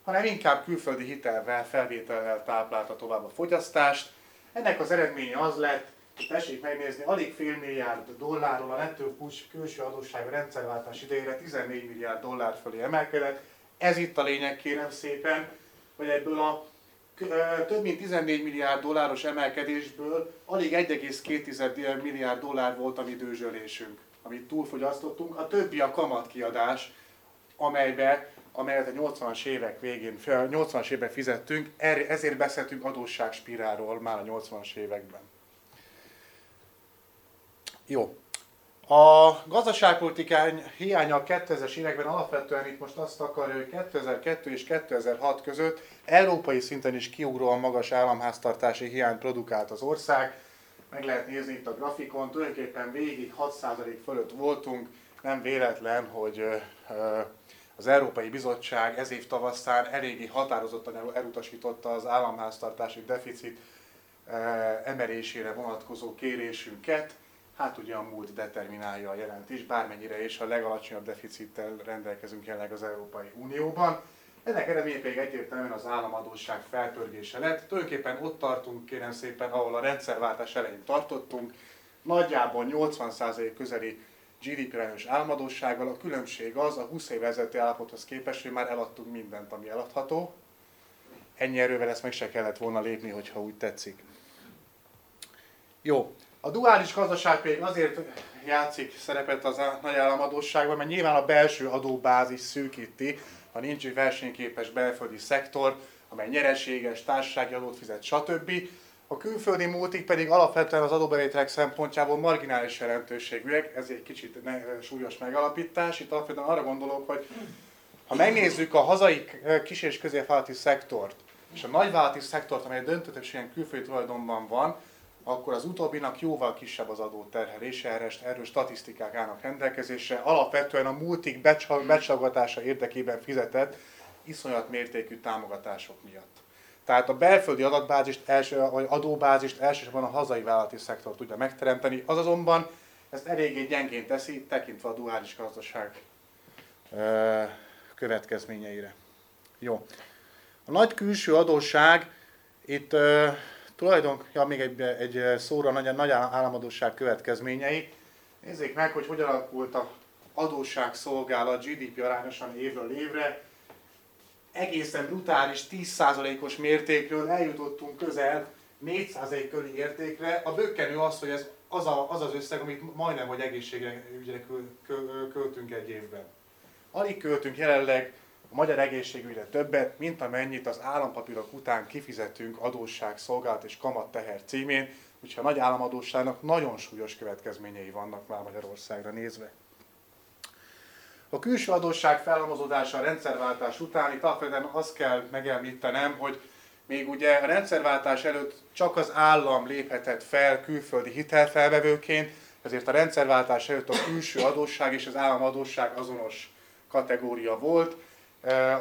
hanem inkább külföldi hitelvel, felvétellel táplálta tovább a fogyasztást. Ennek az eredménye az lett, tessék megnézni, alig fél milliárd dollárról a nettó külső adósság rendszerváltás idejére 14 milliárd dollár fölé emelkedett. Ez itt a lényeg, kérem szépen, hogy ebből a több mint 14 milliárd dolláros emelkedésből alig 1,2 milliárd dollár volt a mi dőzsölésünk, amit túlfogyasztottunk. A többi a kamatkiadás, amelybe amelyet a 80-as évek végén, 80-as években fizettünk, ezért beszéltünk adósságspirálról már a 80-as években. Jó. A gazdaságpolitikán hiánya a 2000-es években alapvetően itt most azt akarja, hogy 2002 és 2006 között európai szinten is kiugróan magas államháztartási hiányt produkált az ország. Meg lehet nézni itt a grafikon, tulajdonképpen végig 6% fölött voltunk, nem véletlen, hogy az Európai Bizottság ez év tavaszán eléggé határozottan elutasította az államháztartási deficit emelésére vonatkozó kérésünket. Hát ugye a múlt determinálja a jelentés, bármennyire is a legalacsonyabb deficittel rendelkezünk jelenleg az Európai Unióban. Ennek eredménye pedig egyértelműen az államadóság felpörgése lett. Tulajdonképpen ott tartunk, kérem szépen, ahol a rendszerváltás elején tartottunk, nagyjából 80% közeli GDP arányos államadósággal. A különbség az, a 20 év ezelőtti állapothoz képest, hogy már eladtunk mindent, ami eladható. Ennyi erővel ezt meg se kellett volna lépni, hogyha úgy tetszik. Jó, a duális gazdaság pedig azért játszik szerepet az nagy államadóságban, mert nyilván a belső adóbázis szűkíti, ha nincs egy versenyképes belföldi szektor, amely nyereséges, társasági adót fizet, stb. A külföldi múltik pedig alapvetően az adóbevételek szempontjából marginális jelentőségűek, ez egy kicsit ne, súlyos megalapítás. Itt alapvetően arra gondolok, hogy ha megnézzük a hazai kis- és középvállalati szektort, és a nagyvállalati szektort, amely döntő többségen külföldi tulajdonban van, akkor az utóbbinak jóval kisebb az adó terhelése, erről, statisztikák állnak rendelkezésre. Alapvetően a multik becsalogatása érdekében fizetett iszonyat mértékű támogatások miatt. Tehát a belföldi adatbázist, első, vagy adóbázist elsősorban a hazai vállalati szektor tudja megteremteni, az azonban ezt eléggé gyengén teszi, tekintve a duális gazdaság következményeire. Jó. A nagy külső adósság itt Tulajdonképpen ja, még egy, egy szóra nagy, nagy államadóság következményei. Nézzék meg, hogy hogyan alakult a adósságszolgálat GDP arányosan évről évre. Egészen brutális 10%-os mértékről eljutottunk közel 4% körüli értékre. A bökkenő az, hogy ez az, a, az az összeg, amit majdnem, hogy egészségügyre költünk egy évben. Alig költünk jelenleg a magyar egészségügyre többet, mint amennyit az állampapírok után kifizetünk adósság, szolgálat és kamat teher címén, úgyhogy a nagy államadóságnak nagyon súlyos következményei vannak már Magyarországra nézve. A külső adósság felhalmozódása a rendszerváltás után itt alapvetően azt kell megemlítenem, hogy még ugye a rendszerváltás előtt csak az állam léphetett fel külföldi hitelfelvevőként, ezért a rendszerváltás előtt a külső adósság és az államadósság azonos kategória volt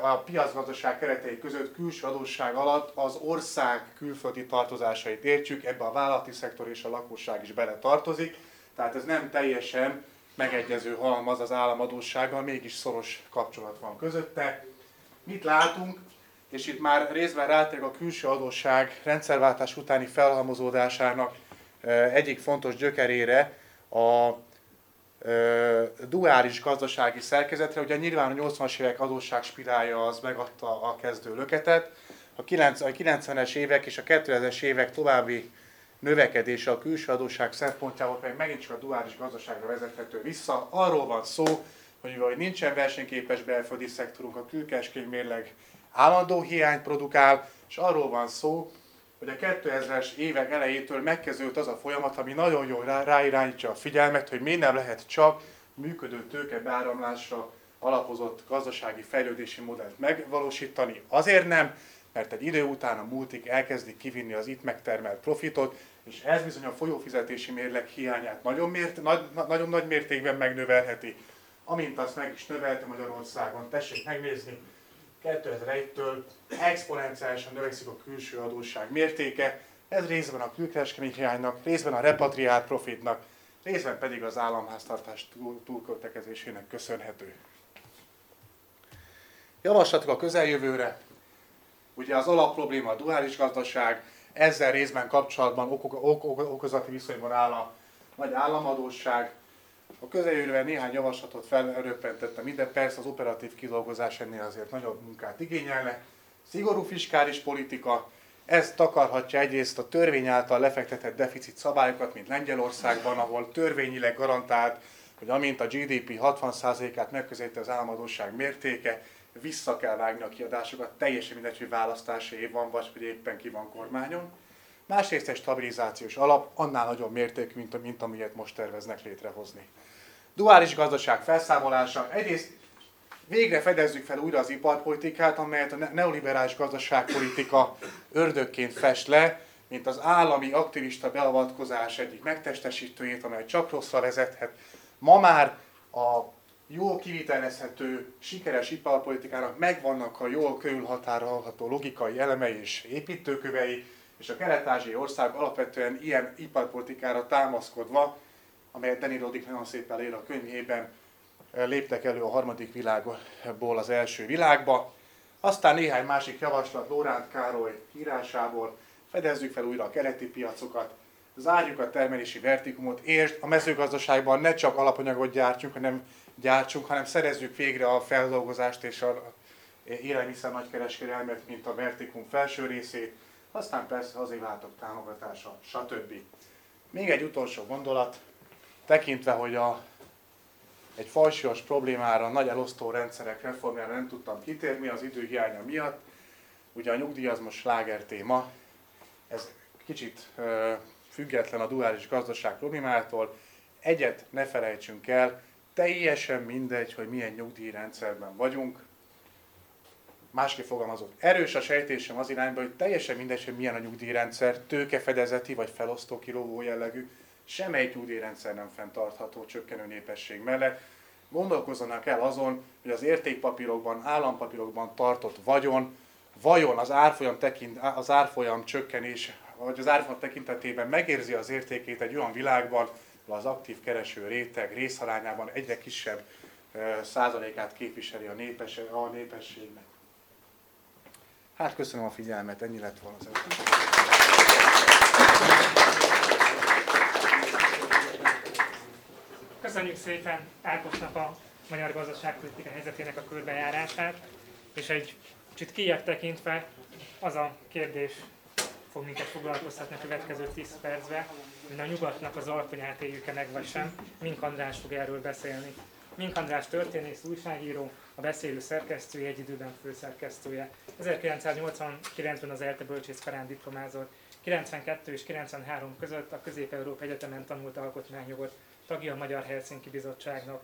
a piacgazdaság keretei között külső adósság alatt az ország külföldi tartozásait értjük, ebbe a vállalati szektor és a lakosság is bele tartozik, tehát ez nem teljesen megegyező halmaz az államadóssággal, mégis szoros kapcsolat van közötte. Mit látunk? És itt már részben rátérek a külső adósság rendszerváltás utáni felhalmozódásának egyik fontos gyökerére, a duális gazdasági szerkezetre. Ugye nyilván a 80-as évek adósságspirálja az megadta a kezdő löketet. A 90-es évek és a 2000-es évek további növekedése a külső adósság szempontjából pedig megint csak a duális gazdaságra vezethető vissza. Arról van szó, hogy mivel nincsen versenyképes belföldi szektorunk, a külkereskedelmi mérleg állandó hiányt produkál, és arról van szó, hogy a 2000-es évek elejétől megkezdődött az a folyamat, ami nagyon jól rá, ráirányítja a figyelmet, hogy miért nem lehet csak működő tőke beáramlásra alapozott gazdasági fejlődési modellt megvalósítani. Azért nem, mert egy idő után a multik elkezdik kivinni az itt megtermelt profitot, és ez bizony a folyófizetési mérleg hiányát nagyon, mért, nagy, nagyon nagy mértékben megnövelheti, amint azt meg is növelte Magyarországon. Tessék megnézni, 2001-től exponenciálisan növekszik a külső adósság mértéke, ez részben a külkereskedelmi hiánynak, részben a repatriált profitnak, részben pedig az államháztartás túl, túlköltekezésének köszönhető. Javaslatok a közeljövőre. Ugye az alapprobléma a duális gazdaság, ezzel részben kapcsolatban ok- ok- ok- okozati viszonyban áll a nagy államadóság, a közeljövőben néhány javaslatot felröppentettem ide, persze az operatív kidolgozás ennél azért nagyobb munkát igényelne. Szigorú fiskális politika, ez takarhatja egyrészt a törvény által lefektetett deficit szabályokat, mint Lengyelországban, ahol törvényileg garantált, hogy amint a GDP 60%-át megközelíti az államadóság mértéke, vissza kell vágni a kiadásokat, teljesen mindegy, hogy választási év van, vagy hogy éppen ki van kormányon. Másrészt egy stabilizációs alap annál nagyobb mértékű, mint, mint amilyet most terveznek létrehozni. Duális gazdaság felszámolása. Egyrészt végre fedezzük fel újra az iparpolitikát, amelyet a neoliberális gazdaságpolitika ördökként fest le, mint az állami aktivista beavatkozás egyik megtestesítőjét, amely csak rosszra vezethet. Ma már a jól kivitelezhető, sikeres iparpolitikának megvannak a jól körülhatárolható logikai elemei és építőkövei, és a kelet-ázsiai ország alapvetően ilyen iparpolitikára támaszkodva, amelyet Danny nagyon szépen él a könyvében, léptek elő a harmadik világból az első világba. Aztán néhány másik javaslat Lóránt Károly írásából, fedezzük fel újra a keleti piacokat, zárjuk a termelési vertikumot, és a mezőgazdaságban ne csak alapanyagot gyártsunk, hanem gyártsunk, hanem szerezzük végre a feldolgozást és a élelmiszer nagykereskedelmet, mint a vertikum felső részét, aztán persze azért látok támogatása, stb. Még egy utolsó gondolat, tekintve, hogy a, egy fajsúlyos problémára, nagy elosztó rendszerek reformjára nem tudtam kitérni az időhiánya miatt, ugye a nyugdíj az most téma, ez kicsit ö, független a duális gazdaság problémától, egyet ne felejtsünk el, teljesen mindegy, hogy milyen nyugdíjrendszerben vagyunk, másképp fogalmazott, erős a sejtésem az irányba, hogy teljesen mindegy, hogy milyen a nyugdíjrendszer, tőkefedezeti vagy felosztó kilóvó jellegű, semmelyik nyugdíjrendszer nem fenntartható csökkenő népesség mellett. Gondolkozzanak el azon, hogy az értékpapírokban, állampapírokban tartott vagyon, vajon az árfolyam, tekint, az árfolyam csökkenés, vagy az árfolyam tekintetében megérzi az értékét egy olyan világban, ahol az aktív kereső réteg részarányában egyre kisebb százalékát képviseli a, népes, a népességnek. Hát köszönöm a figyelmet, ennyi lett volna az Köszönjük szépen Ákosnak a magyar gazdaságpolitika helyzetének a körbejárását, és egy kicsit kijebb tekintve az a kérdés fog minket foglalkoztatni a következő 10 percben, hogy a nyugatnak az alkonyát éljük-e meg vagy sem. Mink András fog erről beszélni. Mink András történész, újságíró, a beszélő szerkesztője, egy időben főszerkesztője. 1989-ben az ELTE bölcsészkarán diplomázott, 92 és 93 között a Közép-Európa Egyetemen tanult alkotmányjogot, tagja a Magyar Helsinki Bizottságnak.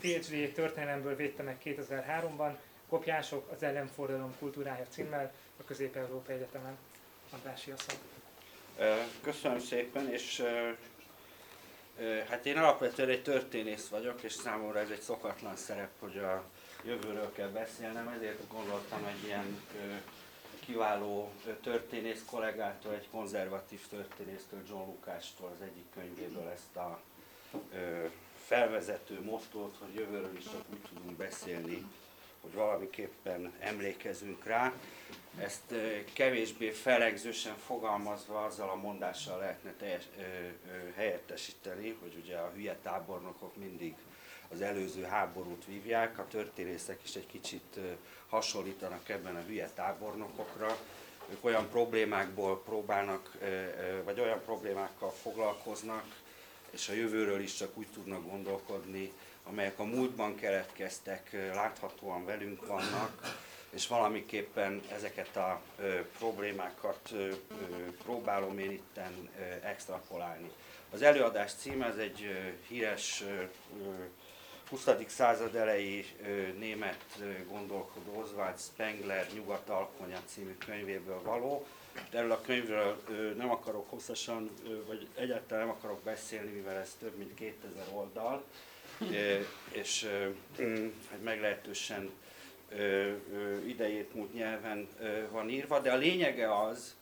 PhD történelemből védte meg 2003-ban, Kopjások az ellenfordulom kultúrája címmel a Közép-Európa Egyetemen. Andrási a szó. Köszönöm szépen, és hát én alapvetően egy történész vagyok, és számomra ez egy szokatlan szerep, hogy a jövőről kell beszélnem, ezért gondoltam egy ilyen kiváló történész kollégától, egy konzervatív történésztől, John Lukástól az egyik könyvéből ezt a felvezető mottót, hogy jövőről is csak úgy tudunk beszélni, hogy valamiképpen emlékezünk rá. Ezt kevésbé felegzősen fogalmazva azzal a mondással lehetne teljes, ö, ö, helyettesíteni, hogy ugye a hülye tábornokok mindig az előző háborút vívják, a történészek is egy kicsit hasonlítanak ebben a hülye tábornokokra. Ők olyan problémákból próbálnak, vagy olyan problémákkal foglalkoznak, és a jövőről is csak úgy tudnak gondolkodni, amelyek a múltban keletkeztek, láthatóan velünk vannak, és valamiképpen ezeket a ö, problémákat ö, ö, próbálom én itten ö, extrapolálni. Az előadás címe ez egy ö, híres ö, 20. század elejé német gondolkodó Oswald Spengler Nyugat Alkonya című könyvéből való. Erről a könyvről ö, nem akarok hosszasan, ö, vagy egyáltalán nem akarok beszélni, mivel ez több mint 2000 oldal, és ö, hát meglehetősen idejét múlt nyelven van írva, de a lényege az,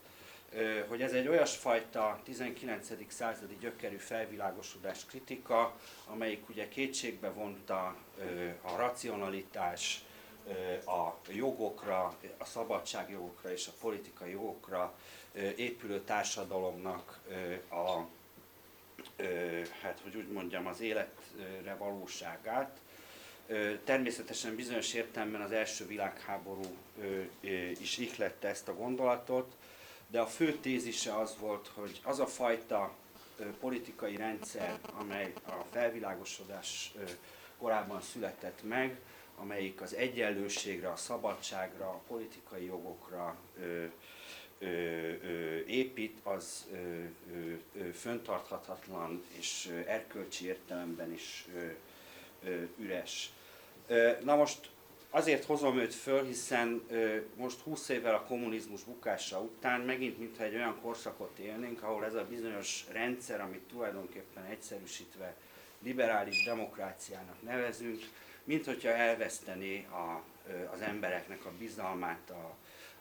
hogy ez egy olyasfajta 19. századi gyökerű felvilágosodás kritika, amelyik ugye kétségbe vonta a racionalitás, a jogokra, a szabadságjogokra és a politikai jogokra épülő társadalomnak a, hát hogy úgy mondjam, az életre valóságát, Természetesen bizonyos értelemben az első világháború is ihlette ezt a gondolatot, de a fő tézise az volt, hogy az a fajta politikai rendszer, amely a felvilágosodás korábban született meg, amelyik az egyenlőségre, a szabadságra, a politikai jogokra épít, az ö, föntarthatatlan és erkölcsi értelemben is üres. Na most azért hozom őt föl, hiszen most 20 évvel a kommunizmus bukása után megint mintha egy olyan korszakot élnénk, ahol ez a bizonyos rendszer, amit tulajdonképpen egyszerűsítve liberális demokráciának nevezünk, mint hogyha elvesztené a, az embereknek a bizalmát, a,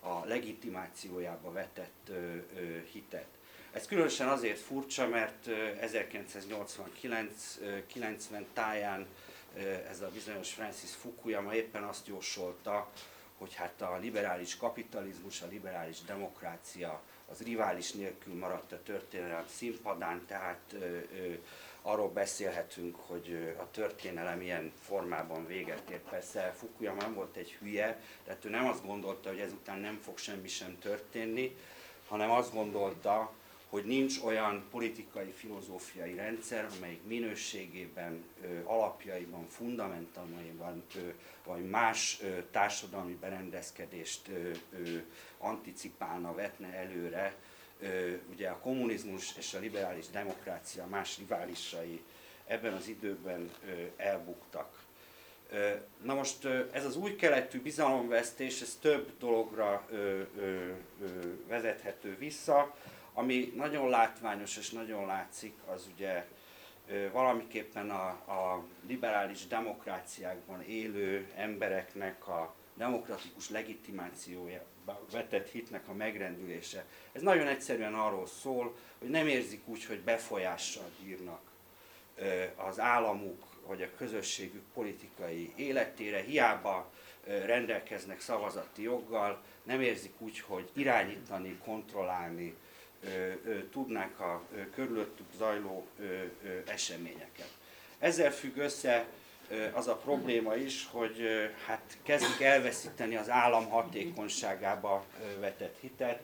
a legitimációjába vetett ö, ö, hitet. Ez különösen azért furcsa, mert ö, 1989-90 táján ez a bizonyos Francis Fukuyama éppen azt jósolta, hogy hát a liberális kapitalizmus, a liberális demokrácia az rivális nélkül maradt a történelem színpadán, tehát ö, ö, arról beszélhetünk, hogy a történelem ilyen formában véget ért. Persze Fukuyama nem volt egy hülye, tehát ő nem azt gondolta, hogy ezután nem fog semmi sem történni, hanem azt gondolta, hogy nincs olyan politikai, filozófiai rendszer, amelyik minőségében, alapjaiban, fundamentumaiban, ö, vagy más társadalmi berendezkedést anticipálna, vetne előre. Ugye a kommunizmus és a liberális demokrácia más riválisai ebben az időben elbuktak. Na most ez az új keletű bizalomvesztés, ez több dologra vezethető vissza. Ami nagyon látványos és nagyon látszik, az ugye valamiképpen a, a liberális demokráciákban élő embereknek a demokratikus legitimációjába vetett hitnek a megrendülése. Ez nagyon egyszerűen arról szól, hogy nem érzik úgy, hogy befolyással bírnak az államuk vagy a közösségük politikai életére, hiába rendelkeznek szavazati joggal, nem érzik úgy, hogy irányítani, kontrollálni tudnák a körülöttük zajló eseményeket. Ezzel függ össze az a probléma is, hogy hát kezdik elveszíteni az állam hatékonyságába vetett hitet.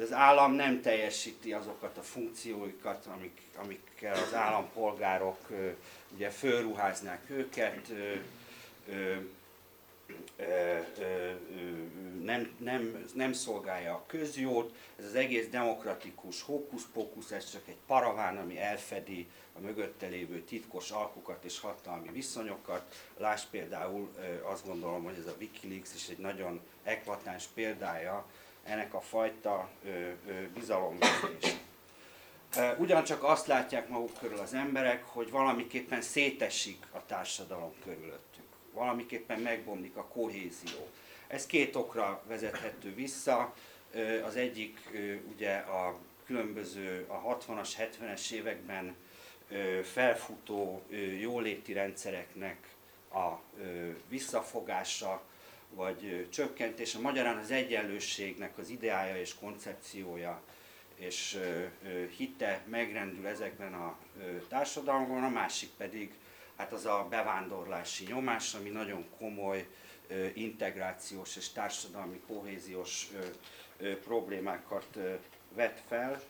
Az állam nem teljesíti azokat a funkcióikat, amik, amikkel az állampolgárok ugye fölruháznák őket, nem, nem, nem szolgálja a közjót, ez az egész demokratikus hókusz-pókusz, ez csak egy paraván, ami elfedi a mögötte lévő titkos alkukat és hatalmi viszonyokat. Lásd például, azt gondolom, hogy ez a Wikileaks is egy nagyon eklatáns példája ennek a fajta. Ö, Ugyancsak azt látják maguk körül az emberek, hogy valamiképpen szétesik a társadalom körülöttük. Valamiképpen megbomlik a kohézió. Ez két okra vezethető vissza. Az egyik ugye a különböző a 60-as, 70-es években felfutó jóléti rendszereknek a visszafogása, vagy csökkentése. Magyarán az egyenlőségnek az ideája és koncepciója és hite megrendül ezekben a társadalmakban, a másik pedig hát az a bevándorlási nyomás, ami nagyon komoly integrációs és társadalmi kohéziós problémákat vet fel.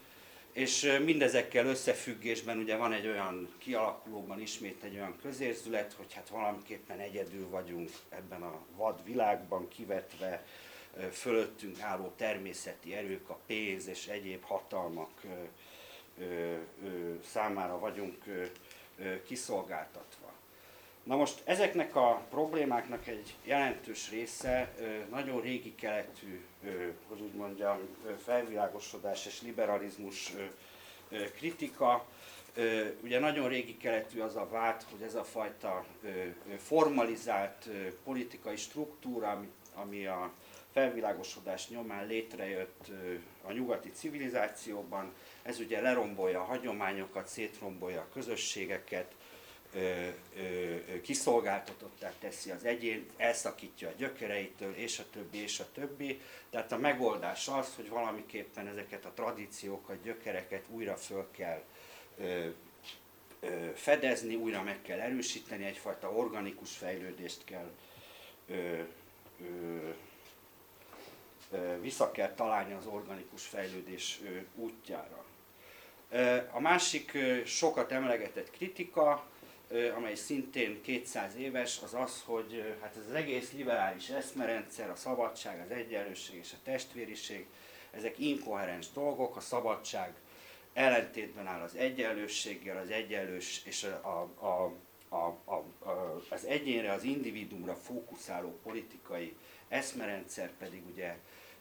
És mindezekkel összefüggésben ugye van egy olyan kialakulóban ismét egy olyan közérzület, hogy hát valamiképpen egyedül vagyunk ebben a vad világban kivetve, fölöttünk álló természeti erők, a pénz és egyéb hatalmak számára vagyunk kiszolgáltatva. Na most ezeknek a problémáknak egy jelentős része nagyon régi keletű, hogy úgy mondjam, felvilágosodás és liberalizmus kritika. Ugye nagyon régi keletű az a vád, hogy ez a fajta formalizált politikai struktúra, ami- a felvilágosodás nyomán létrejött a nyugati civilizációban, ez ugye lerombolja a hagyományokat, szétrombolja a közösségeket, kiszolgáltatottá teszi az egyént, elszakítja a gyökereitől, és a többi, és a többi. Tehát a megoldás az, hogy valamiképpen ezeket a tradíciókat, gyökereket újra föl kell fedezni, újra meg kell erősíteni, egyfajta organikus fejlődést kell ö, vissza kell találni az organikus fejlődés útjára. A másik sokat emlegetett kritika, amely szintén 200 éves, az az, hogy hát az egész liberális eszmerendszer, a szabadság, az egyenlőség és a testvériség, Ezek inkoherens dolgok, a szabadság ellentétben áll az egyenlősséggel, az egyenlős és a, a, a, a, a, az egyénre, az individumra fókuszáló politikai eszmerendszer pedig ugye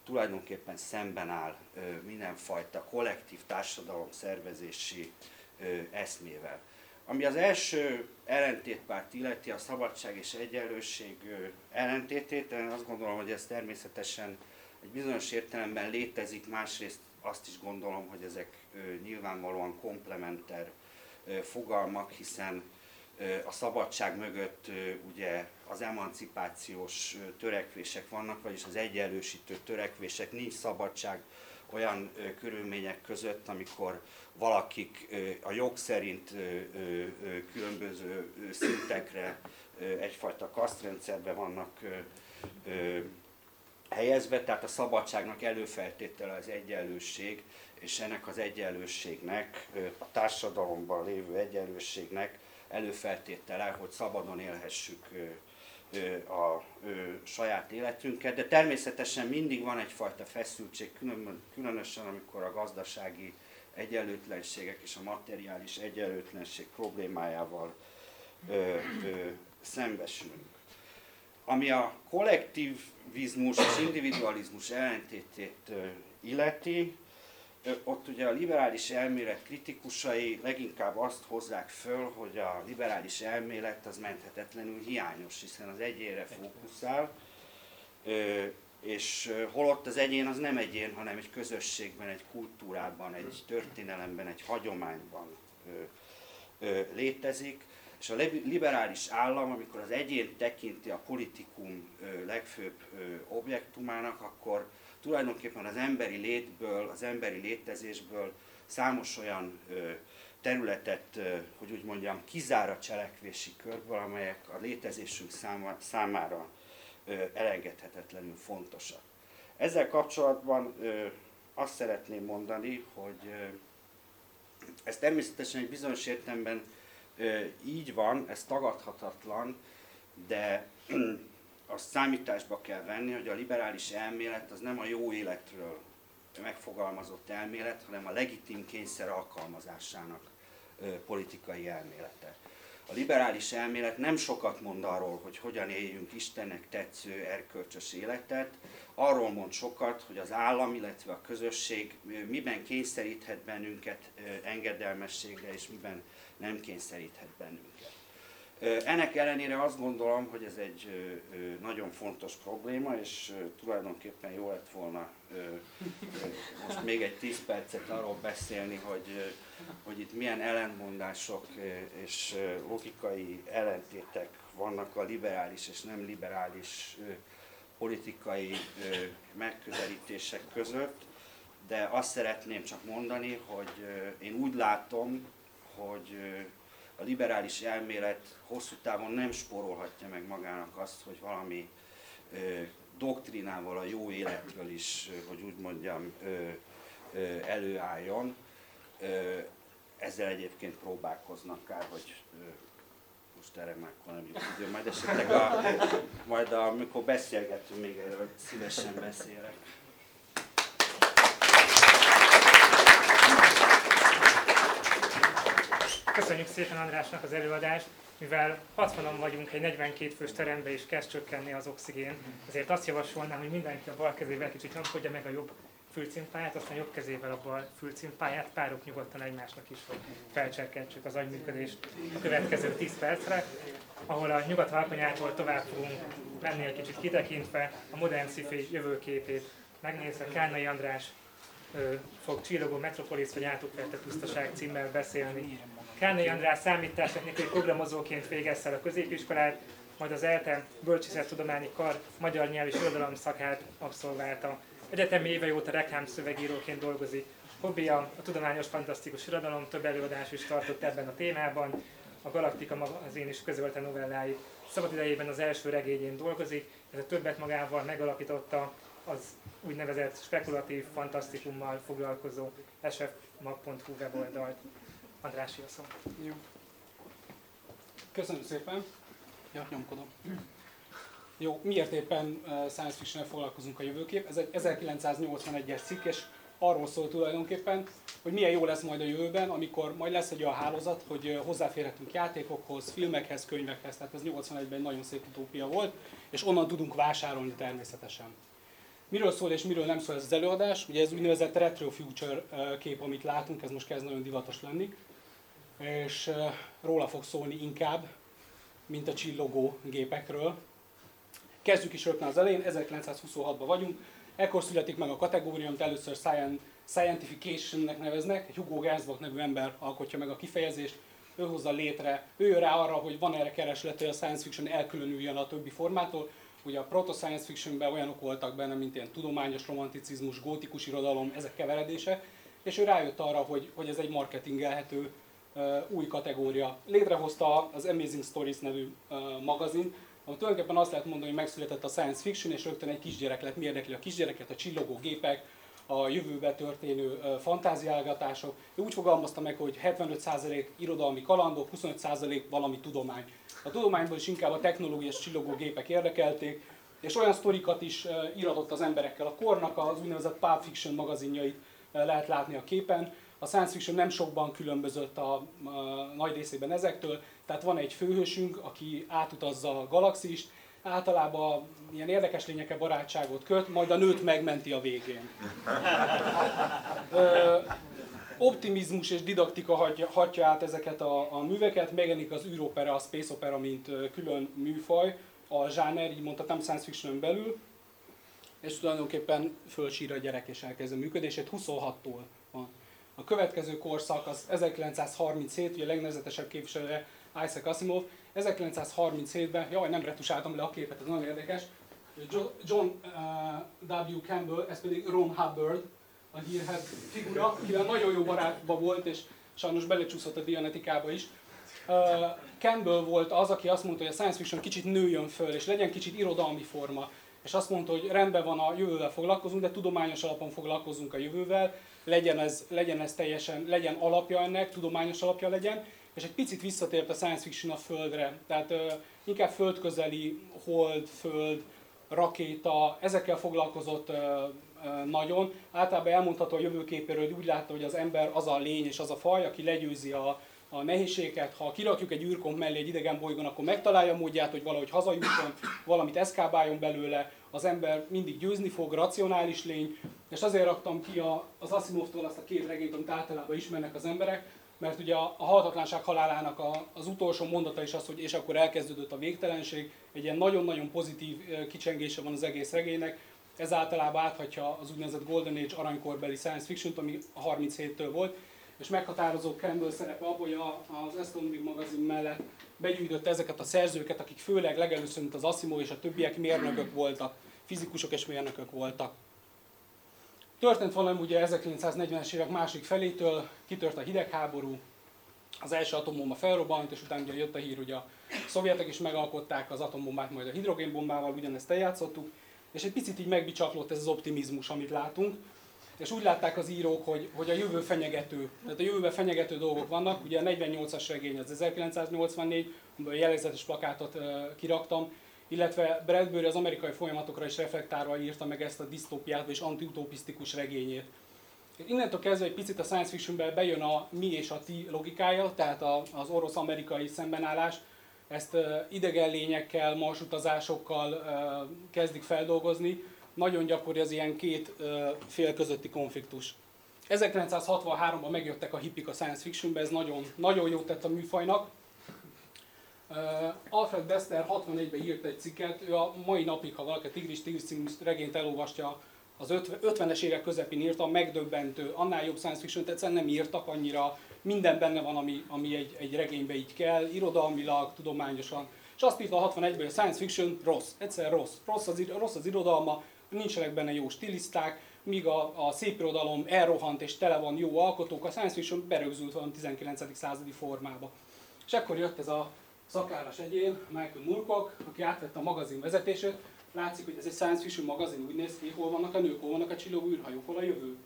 tulajdonképpen szemben áll mindenfajta kollektív társadalom szervezési eszmével. Ami az első ellentétpárt illeti, a szabadság és egyenlőség ellentétét, én azt gondolom, hogy ez természetesen egy bizonyos értelemben létezik, másrészt azt is gondolom, hogy ezek nyilvánvalóan komplementer fogalmak, hiszen a szabadság mögött ugye az emancipációs törekvések vannak, vagyis az egyenlősítő törekvések, nincs szabadság olyan körülmények között, amikor valakik a jog szerint különböző szintekre egyfajta kasztrendszerbe vannak helyezve, tehát a szabadságnak előfeltétele az egyenlőség, és ennek az egyenlőségnek, a társadalomban lévő egyenlőségnek előfeltétele, hogy szabadon élhessük a saját életünket, de természetesen mindig van egyfajta feszültség, külön- különösen amikor a gazdasági egyenlőtlenségek és a materiális egyenlőtlenség problémájával szembesülünk. Ami a kollektivizmus és individualizmus ellentétét illeti, ott ugye a liberális elmélet kritikusai leginkább azt hozzák föl, hogy a liberális elmélet az menthetetlenül hiányos, hiszen az egyénre fókuszál, és holott az egyén az nem egyén, hanem egy közösségben, egy kultúrában, egy történelemben, egy hagyományban létezik, és a li- liberális állam, amikor az egyén tekinti a politikum legfőbb objektumának, akkor tulajdonképpen az emberi létből, az emberi létezésből számos olyan ö, területet, ö, hogy úgy mondjam, kizár a cselekvési körből, amelyek a létezésünk száma, számára ö, elengedhetetlenül fontosak. Ezzel kapcsolatban ö, azt szeretném mondani, hogy ö, ez természetesen egy bizonyos értelemben így van, ez tagadhatatlan, de azt számításba kell venni, hogy a liberális elmélet az nem a jó életről megfogalmazott elmélet, hanem a legitim kényszer alkalmazásának politikai elmélete. A liberális elmélet nem sokat mond arról, hogy hogyan éljünk Istennek tetsző erkölcsös életet, arról mond sokat, hogy az állam, illetve a közösség miben kényszeríthet bennünket engedelmességre, és miben nem kényszeríthet bennünket. Ennek ellenére azt gondolom, hogy ez egy nagyon fontos probléma, és tulajdonképpen jó lett volna most még egy 10 percet arról beszélni, hogy, hogy itt milyen ellentmondások és logikai ellentétek vannak a liberális és nem liberális politikai megközelítések között, de azt szeretném csak mondani, hogy én úgy látom, hogy a liberális elmélet hosszú távon nem spórolhatja meg magának azt, hogy valami ö, doktrinával a jó életről is, hogy úgy mondjam, ö, ö, előálljon. Ö, ezzel egyébként próbálkoznak kár, hogy ö, most erre már akkor nem jut idő, majd esetleg a, majd a, amikor beszélgetünk még erről, szívesen beszélek. Köszönjük szépen Andrásnak az előadást, mivel 60-an vagyunk egy 42 fős terembe és kezd csökkenni az oxigén, ezért azt javasolnám, hogy mindenki a bal kezével kicsit nyomkodja meg a jobb fülcimpáját, aztán jobb kezével a bal fülcimpáját, párok nyugodtan egymásnak is, hogy felcserkentsük az agyműködést a következő 10 percre, ahol a nyugat alkonyától tovább fogunk menni egy kicsit kitekintve a modern sci jövőképét megnézve. Kárnai András ö, fog Csillogó Metropolis vagy Átukverte Pusztaság címmel beszélni. Kárnai András számítástechnikai programozóként végezte a középiskolát, majd az ELTE Bölcsészettudományi Kar magyar nyelv és irodalom szakát abszolválta. Egyetemi éve óta reklámszövegíróként dolgozik. Hobbija a tudományos fantasztikus irodalom, több előadás is tartott ebben a témában. A Galaktika magazin is közölte novelláit. Szabadidejében az első regényén dolgozik, ez a többet magával megalapította az úgynevezett spekulatív fantasztikummal foglalkozó sfmag.hu weboldalt. András Ilszó. Jó. Köszönöm szépen. Ja, nyomkodom. Jó, miért éppen uh, science fiction foglalkozunk a jövőkép? Ez egy 1981-es cikk, és arról szól tulajdonképpen, hogy milyen jó lesz majd a jövőben, amikor majd lesz egy olyan hálózat, hogy uh, hozzáférhetünk játékokhoz, filmekhez, könyvekhez, tehát ez 81-ben egy nagyon szép utópia volt, és onnan tudunk vásárolni természetesen. Miről szól és miről nem szól ez az előadás? Ugye ez úgynevezett retro future uh, kép, amit látunk, ez most kezd nagyon divatos lenni, és róla fog szólni inkább, mint a csillogó gépekről, Kezdjük is rögtön az elején, 1926-ban vagyunk, ekkor születik meg a kategória, amit először scientification-nek neveznek, egy Hugo Gernsback nevű ember alkotja meg a kifejezést, ő hozza létre, ő rá arra, hogy van erre kereslet, hogy a science fiction elkülönüljön a többi formától. Ugye a proto-science fictionben olyanok voltak benne, mint ilyen tudományos romanticizmus, gótikus irodalom, ezek keveredése, és ő rájött arra, hogy, hogy ez egy marketingelhető új kategória. Létrehozta az Amazing Stories nevű magazin, ahol tulajdonképpen azt lehet mondani, hogy megszületett a science fiction, és rögtön egy kisgyerek lett, mi érdekli a kisgyereket, a csillogó gépek, a jövőbe történő fantáziálgatások. Ő úgy fogalmazta meg, hogy 75% irodalmi kalandok, 25% valami tudomány. A tudományból is inkább a technológiás csillogó gépek érdekelték, és olyan sztorikat is iratott az emberekkel. A kornak az úgynevezett Pulp Fiction magazinjait lehet látni a képen. A science fiction nem sokban különbözött a, a nagy részében ezektől, tehát van egy főhősünk, aki átutazza a galaxist, általában ilyen érdekes lényekkel barátságot köt, majd a nőt megmenti a végén. Ö, optimizmus és didaktika hagyja, hagyja át ezeket a, a műveket, megjelenik az űropera, a space opera, mint külön műfaj, a zsáner, így mondhatom, science fiction belül, és tulajdonképpen fölsír a gyerek és elkezd a működését, 26-tól van. A következő korszak az 1937, ugye a legnevezetesebb képviselője Isaac Asimov. 1937-ben, jaj, nem retusáltam le a képet, ez nagyon érdekes, John uh, W. Campbell, ez pedig Ron Hubbard, a hírhet figura, akivel nagyon jó barátban volt, és sajnos belecsúszott a dianetikába is. Uh, Campbell volt az, aki azt mondta, hogy a science fiction kicsit nőjön föl, és legyen kicsit irodalmi forma. És azt mondta, hogy rendben van a jövővel foglalkozunk, de tudományos alapon foglalkozunk a jövővel, legyen ez, legyen ez teljesen, legyen alapja ennek, tudományos alapja legyen, és egy picit visszatért a science fiction a Földre. Tehát uh, inkább földközeli, hold, föld, rakéta, ezekkel foglalkozott uh, uh, nagyon. Általában elmondható a jövőképéről, hogy úgy látta, hogy az ember az a lény és az a faj, aki legyőzi a, a nehézségeket. Ha kirakjuk egy űrkomp mellé egy idegen bolygón, akkor megtalálja a módját, hogy valahogy hazajusson, valamit eszkábáljon belőle, az ember mindig győzni fog, racionális lény, és azért raktam ki a, az Asimovtól azt a két regényt, amit általában ismernek az emberek, mert ugye a, a halhatatlanság halálának az utolsó mondata is az, hogy és akkor elkezdődött a végtelenség, egy ilyen nagyon-nagyon pozitív kicsengése van az egész regénynek, ez általában áthatja az úgynevezett Golden Age aranykorbeli science fiction ami a 37-től volt, és meghatározó Campbell szerepe abban, hogy az Astronomy magazin mellett begyűjtött ezeket a szerzőket, akik főleg legelőször, mint az Asimov és a többiek mérnökök voltak, fizikusok és mérnökök voltak. Történt valami ugye 1940-es évek másik felétől, kitört a hidegháború, az első atombomba felrobbant, és utána ugye jött a hír, hogy a szovjetek is megalkották az atombombát, majd a hidrogénbombával, ugyanezt eljátszottuk, és egy picit így megbicsaklott ez az optimizmus, amit látunk, és úgy látták az írók, hogy, hogy a jövő fenyegető, tehát a jövőben fenyegető dolgok vannak, ugye a 48-as regény az 1984, amiből jellegzetes plakátot kiraktam, illetve Bradbury az amerikai folyamatokra is reflektálva írta meg ezt a disztópiát, és antiutopisztikus regényét. Innentől kezdve egy picit a science fictionben bejön a mi és a ti logikája, tehát az orosz-amerikai szembenállás, ezt idegen lényekkel, marsutazásokkal kezdik feldolgozni. Nagyon gyakori az ilyen két fél közötti konfliktus. 1963-ban megjöttek a hippik a science fictionbe, ez nagyon, nagyon jót tett a műfajnak. Alfred Bester 64-ben írt egy cikket, ő a mai napig, ha valaki Tigris Tigris című regényt elolvasja, az 50-es évek közepén írta, megdöbbentő, annál jobb science fiction egyszerűen nem írtak annyira, minden benne van, ami, ami egy, egy regénybe így kell, irodalmilag, tudományosan. És azt írta a 61-ben, hogy a science fiction rossz, egyszer rossz. Rossz az, rossz az irodalma, nincsenek benne jó stiliszták, míg a, a szép irodalom elrohant és tele van jó alkotók, a science fiction berögzült valami 19. századi formába. És ekkor jött ez a szakállas egyén, Michael Moorcock, aki átvette a magazin vezetését, látszik, hogy ez egy science fiction magazin, úgy néz ki, hol vannak a nők, hol vannak a csillogó űrhajók, hol a jövő.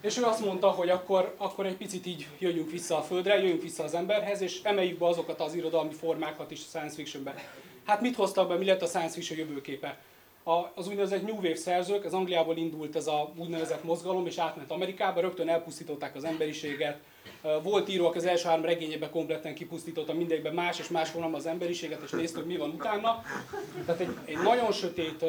És ő azt mondta, hogy akkor, akkor egy picit így jöjjünk vissza a Földre, jöjjünk vissza az emberhez, és emeljük be azokat az irodalmi formákat is a science fictionbe. Hát mit hoztak be, mi lett a science fiction jövőképe? Az úgynevezett New Wave szerzők, az Angliából indult ez a úgynevezett mozgalom, és átment Amerikába, rögtön elpusztították az emberiséget. Volt író, az első három regényében kompletten kipusztította mindegyben más és más vonalban az emberiséget, és néztük, mi van utána. Tehát egy, egy nagyon sötét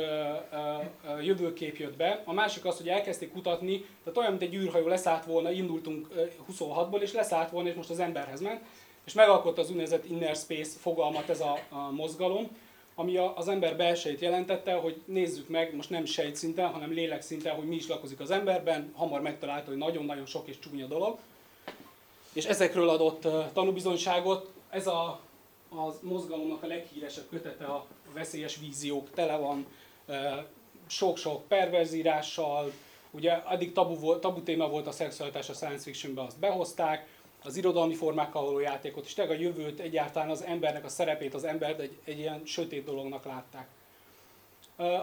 jövőkép jött be. A másik az, hogy elkezdték kutatni, tehát olyan, mint egy űrhajó leszállt volna, indultunk 26-ból, és leszállt volna, és most az emberhez ment, és megalkotta az úgynevezett inner space fogalmat ez a, a mozgalom, ami az ember belsejét jelentette, hogy nézzük meg, most nem sejt szinten, hanem lélek szinten, hogy mi is lakozik az emberben, hamar megtalálta, hogy nagyon-nagyon sok és csúnya dolog. És ezekről adott tanúbizonyságot, ez a, a mozgalomnak a leghíresebb kötete a veszélyes víziók, tele van sok-sok perverzírással, ugye addig tabu, volt, tabu téma volt a szexualitás a science fictionben, azt behozták, az irodalmi formákkal való játékot, és tényleg a jövőt, egyáltalán az embernek a szerepét, az embert egy, egy ilyen sötét dolognak látták.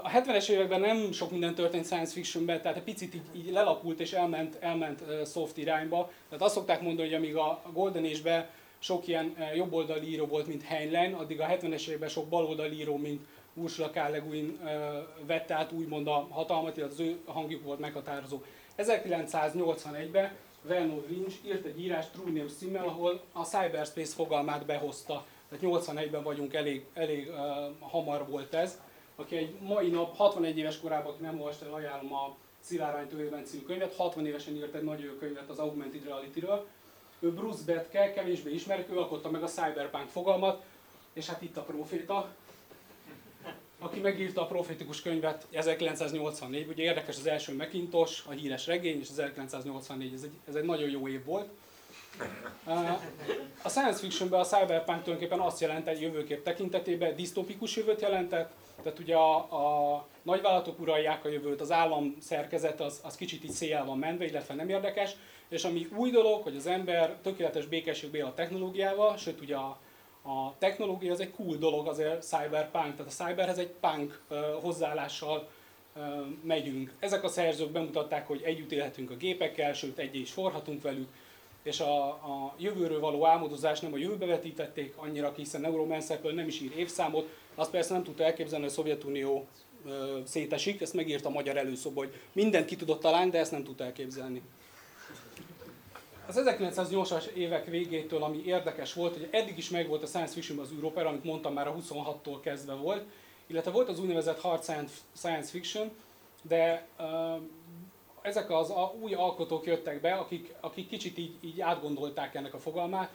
A 70-es években nem sok minden történt science fictionben, tehát egy picit így, így lelapult és elment, elment soft irányba. Tehát azt szokták mondani, hogy amíg a Golden Age-ben sok ilyen jobboldali író volt, mint Heinlein, addig a 70-es években sok baloldali író, mint Ursula K. Le Guin vette át úgymond a hatalmat, illetve az ő hangjuk volt meghatározó. 1981-ben Vernon Lynch írt egy írás True News címmel, ahol a cyberspace fogalmát behozta. Tehát 81-ben vagyunk, elég, elég uh, hamar volt ez. Aki egy mai nap, 61 éves korában, aki nem olvasta ajánlom a Szilárány Tőjében című könyvet, 60 évesen írt egy nagy könyvet az Augmented Reality-ről. Ő Bruce Betke, kevésbé ismerik, ő alkotta meg a cyberpunk fogalmat, és hát itt a proféta, aki megírta a profétikus könyvet 1984, ugye érdekes az első Macintosh, a híres regény, és az 1984, ez egy, ez egy nagyon jó év volt. A science fictionben a cyberpunk tulajdonképpen azt jelent egy jövőkép tekintetében, disztopikus jövőt jelentett, tehát ugye a, a nagyvállalatok uralják a jövőt, az állam szerkezet az, az kicsit így széjjel van menve, illetve nem érdekes, és ami új dolog, hogy az ember tökéletes békességbe él a technológiával, sőt ugye a, a technológia az egy cool dolog, azért cyberpunk, tehát a cyberhez egy punk hozzáállással megyünk. Ezek a szerzők bemutatták, hogy együtt élhetünk a gépekkel, sőt egyé is forhatunk velük, és a, a jövőről való álmodozást nem a jövőbe vetítették annyira, hiszen Neuromancerről nem is ír évszámot, azt persze nem tudta elképzelni, hogy a Szovjetunió szétesik, ezt megírta a magyar előszoba, hogy mindent ki tudott találni, de ezt nem tudta elképzelni. Az 1980-as évek végétől, ami érdekes volt, hogy eddig is megvolt a science fiction az űropera, amit mondtam már a 26-tól kezdve volt, illetve volt az úgynevezett hard science fiction, de uh, ezek az a, új alkotók jöttek be, akik, akik kicsit így, így átgondolták ennek a fogalmát.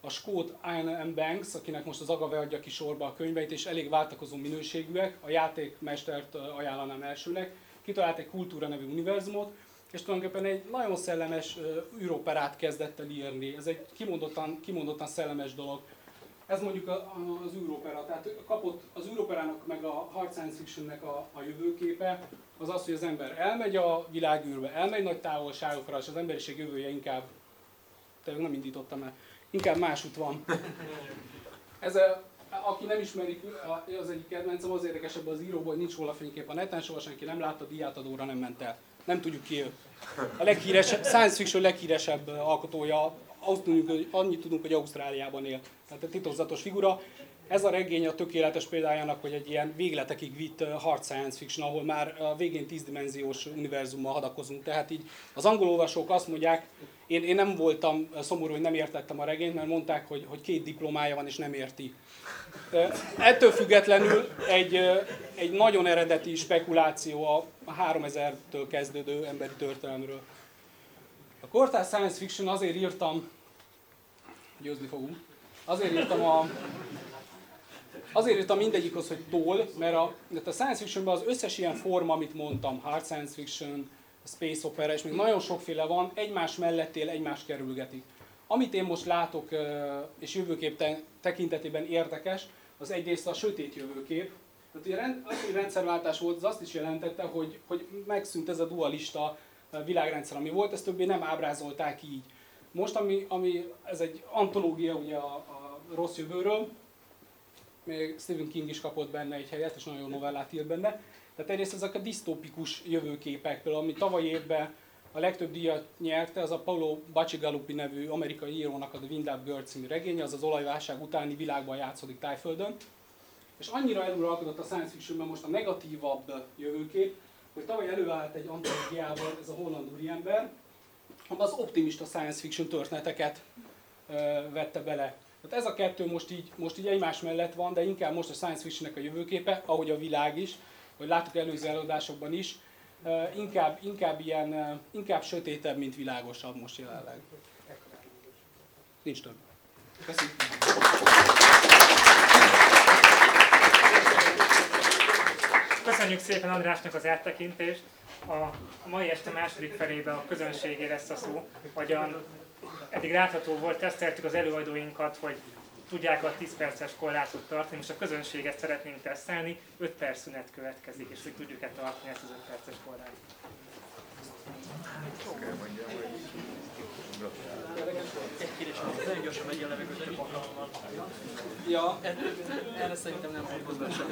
A skót Ian M. Banks, akinek most az Agave adja ki sorba a könyveit, és elég váltakozó minőségűek, a játékmestert ajánlanám elsőnek, kitalált egy kultúra nevű univerzumot, és tulajdonképpen egy nagyon szellemes űroperát kezdett el írni. Ez egy kimondottan, kimondottan szellemes dolog. Ez mondjuk az űropera. Tehát kapott az űroperának meg a hard science fictionnek a, a jövőképe, az az, hogy az ember elmegy a világűrbe, elmegy nagy távolságokra, és az emberiség jövője inkább, te nem indítottam el, inkább másút van. Ez a, aki nem ismerik, az egyik kedvencem, az érdekesebb az íróból, nincs róla fénykép a neten, soha senki nem látta, diátadóra nem ment el. Nem tudjuk ki ő. A leghíresebb, science fiction leghíresebb alkotója, azt tudjuk, annyit tudunk, hogy Ausztráliában él. Tehát egy titokzatos figura. Ez a regény a tökéletes példájának, hogy egy ilyen végletekig vitt hard science fiction, ahol már a végén tízdimenziós univerzummal hadakozunk. Tehát így az angol olvasók azt mondják, én, én nem voltam szomorú, hogy nem értettem a regényt, mert mondták, hogy, hogy két diplomája van és nem érti. Ettől függetlenül egy, egy nagyon eredeti spekuláció a 3000-től kezdődő emberi történelemről. A kortár science fiction azért írtam, győzni fogunk, azért írtam a, azért írtam mindegyikhoz, hogy tól, mert a, a science fictionben az összes ilyen forma, amit mondtam, hard science fiction, space opera, és még nagyon sokféle van, egymás mellett él, egymás kerülgetik. Amit én most látok, és jövőkép tekintetében érdekes, az egyrészt a sötét jövőkép. Tehát az, hogy rendszerváltás volt, az azt is jelentette, hogy, hogy megszűnt ez a dualista világrendszer, ami volt, ezt többé nem ábrázolták így. Most, ami, ami ez egy antológia ugye a, a rossz jövőről, még Stephen King is kapott benne egy helyet, és nagyon jó novellát írt benne. Tehát egyrészt ezek a disztópikus jövőképek, például ami tavaly évben a legtöbb díjat nyerte, az a Paulo Bacigalupi nevű amerikai írónak a The Wind Up Girl című regénye, az az olajválság utáni világban játszódik Tájföldön. És annyira eluralkodott a science fictionben most a negatívabb jövőkép, hogy tavaly előállt egy antológiával ez a holland úriember, amiben az optimista science fiction történeteket ö, vette bele. Tehát ez a kettő most így, most így egymás mellett van, de inkább most a science fictionnek a jövőképe, ahogy a világ is, hogy láttuk előző előadásokban is, inkább, inkább, ilyen, inkább sötétebb, mint világosabb most jelenleg. Nincs több. Köszönöm. Köszönjük szépen Andrásnak az áttekintést. A mai este második felében a közönségé lesz a szó, hogyan eddig látható volt, teszteltük az előadóinkat, hogy tudják a 10 perces korlátot tartani, most a közönséget szeretnénk tesztelni, 5 perc szünet következik, és hogy tudjuk-e tartani ezt az 5 perces korlátot. Egy kérdés, nagyon gyorsan megy a levegőt, több alkalommal. Ja, Erre szerintem nem fog hozzá se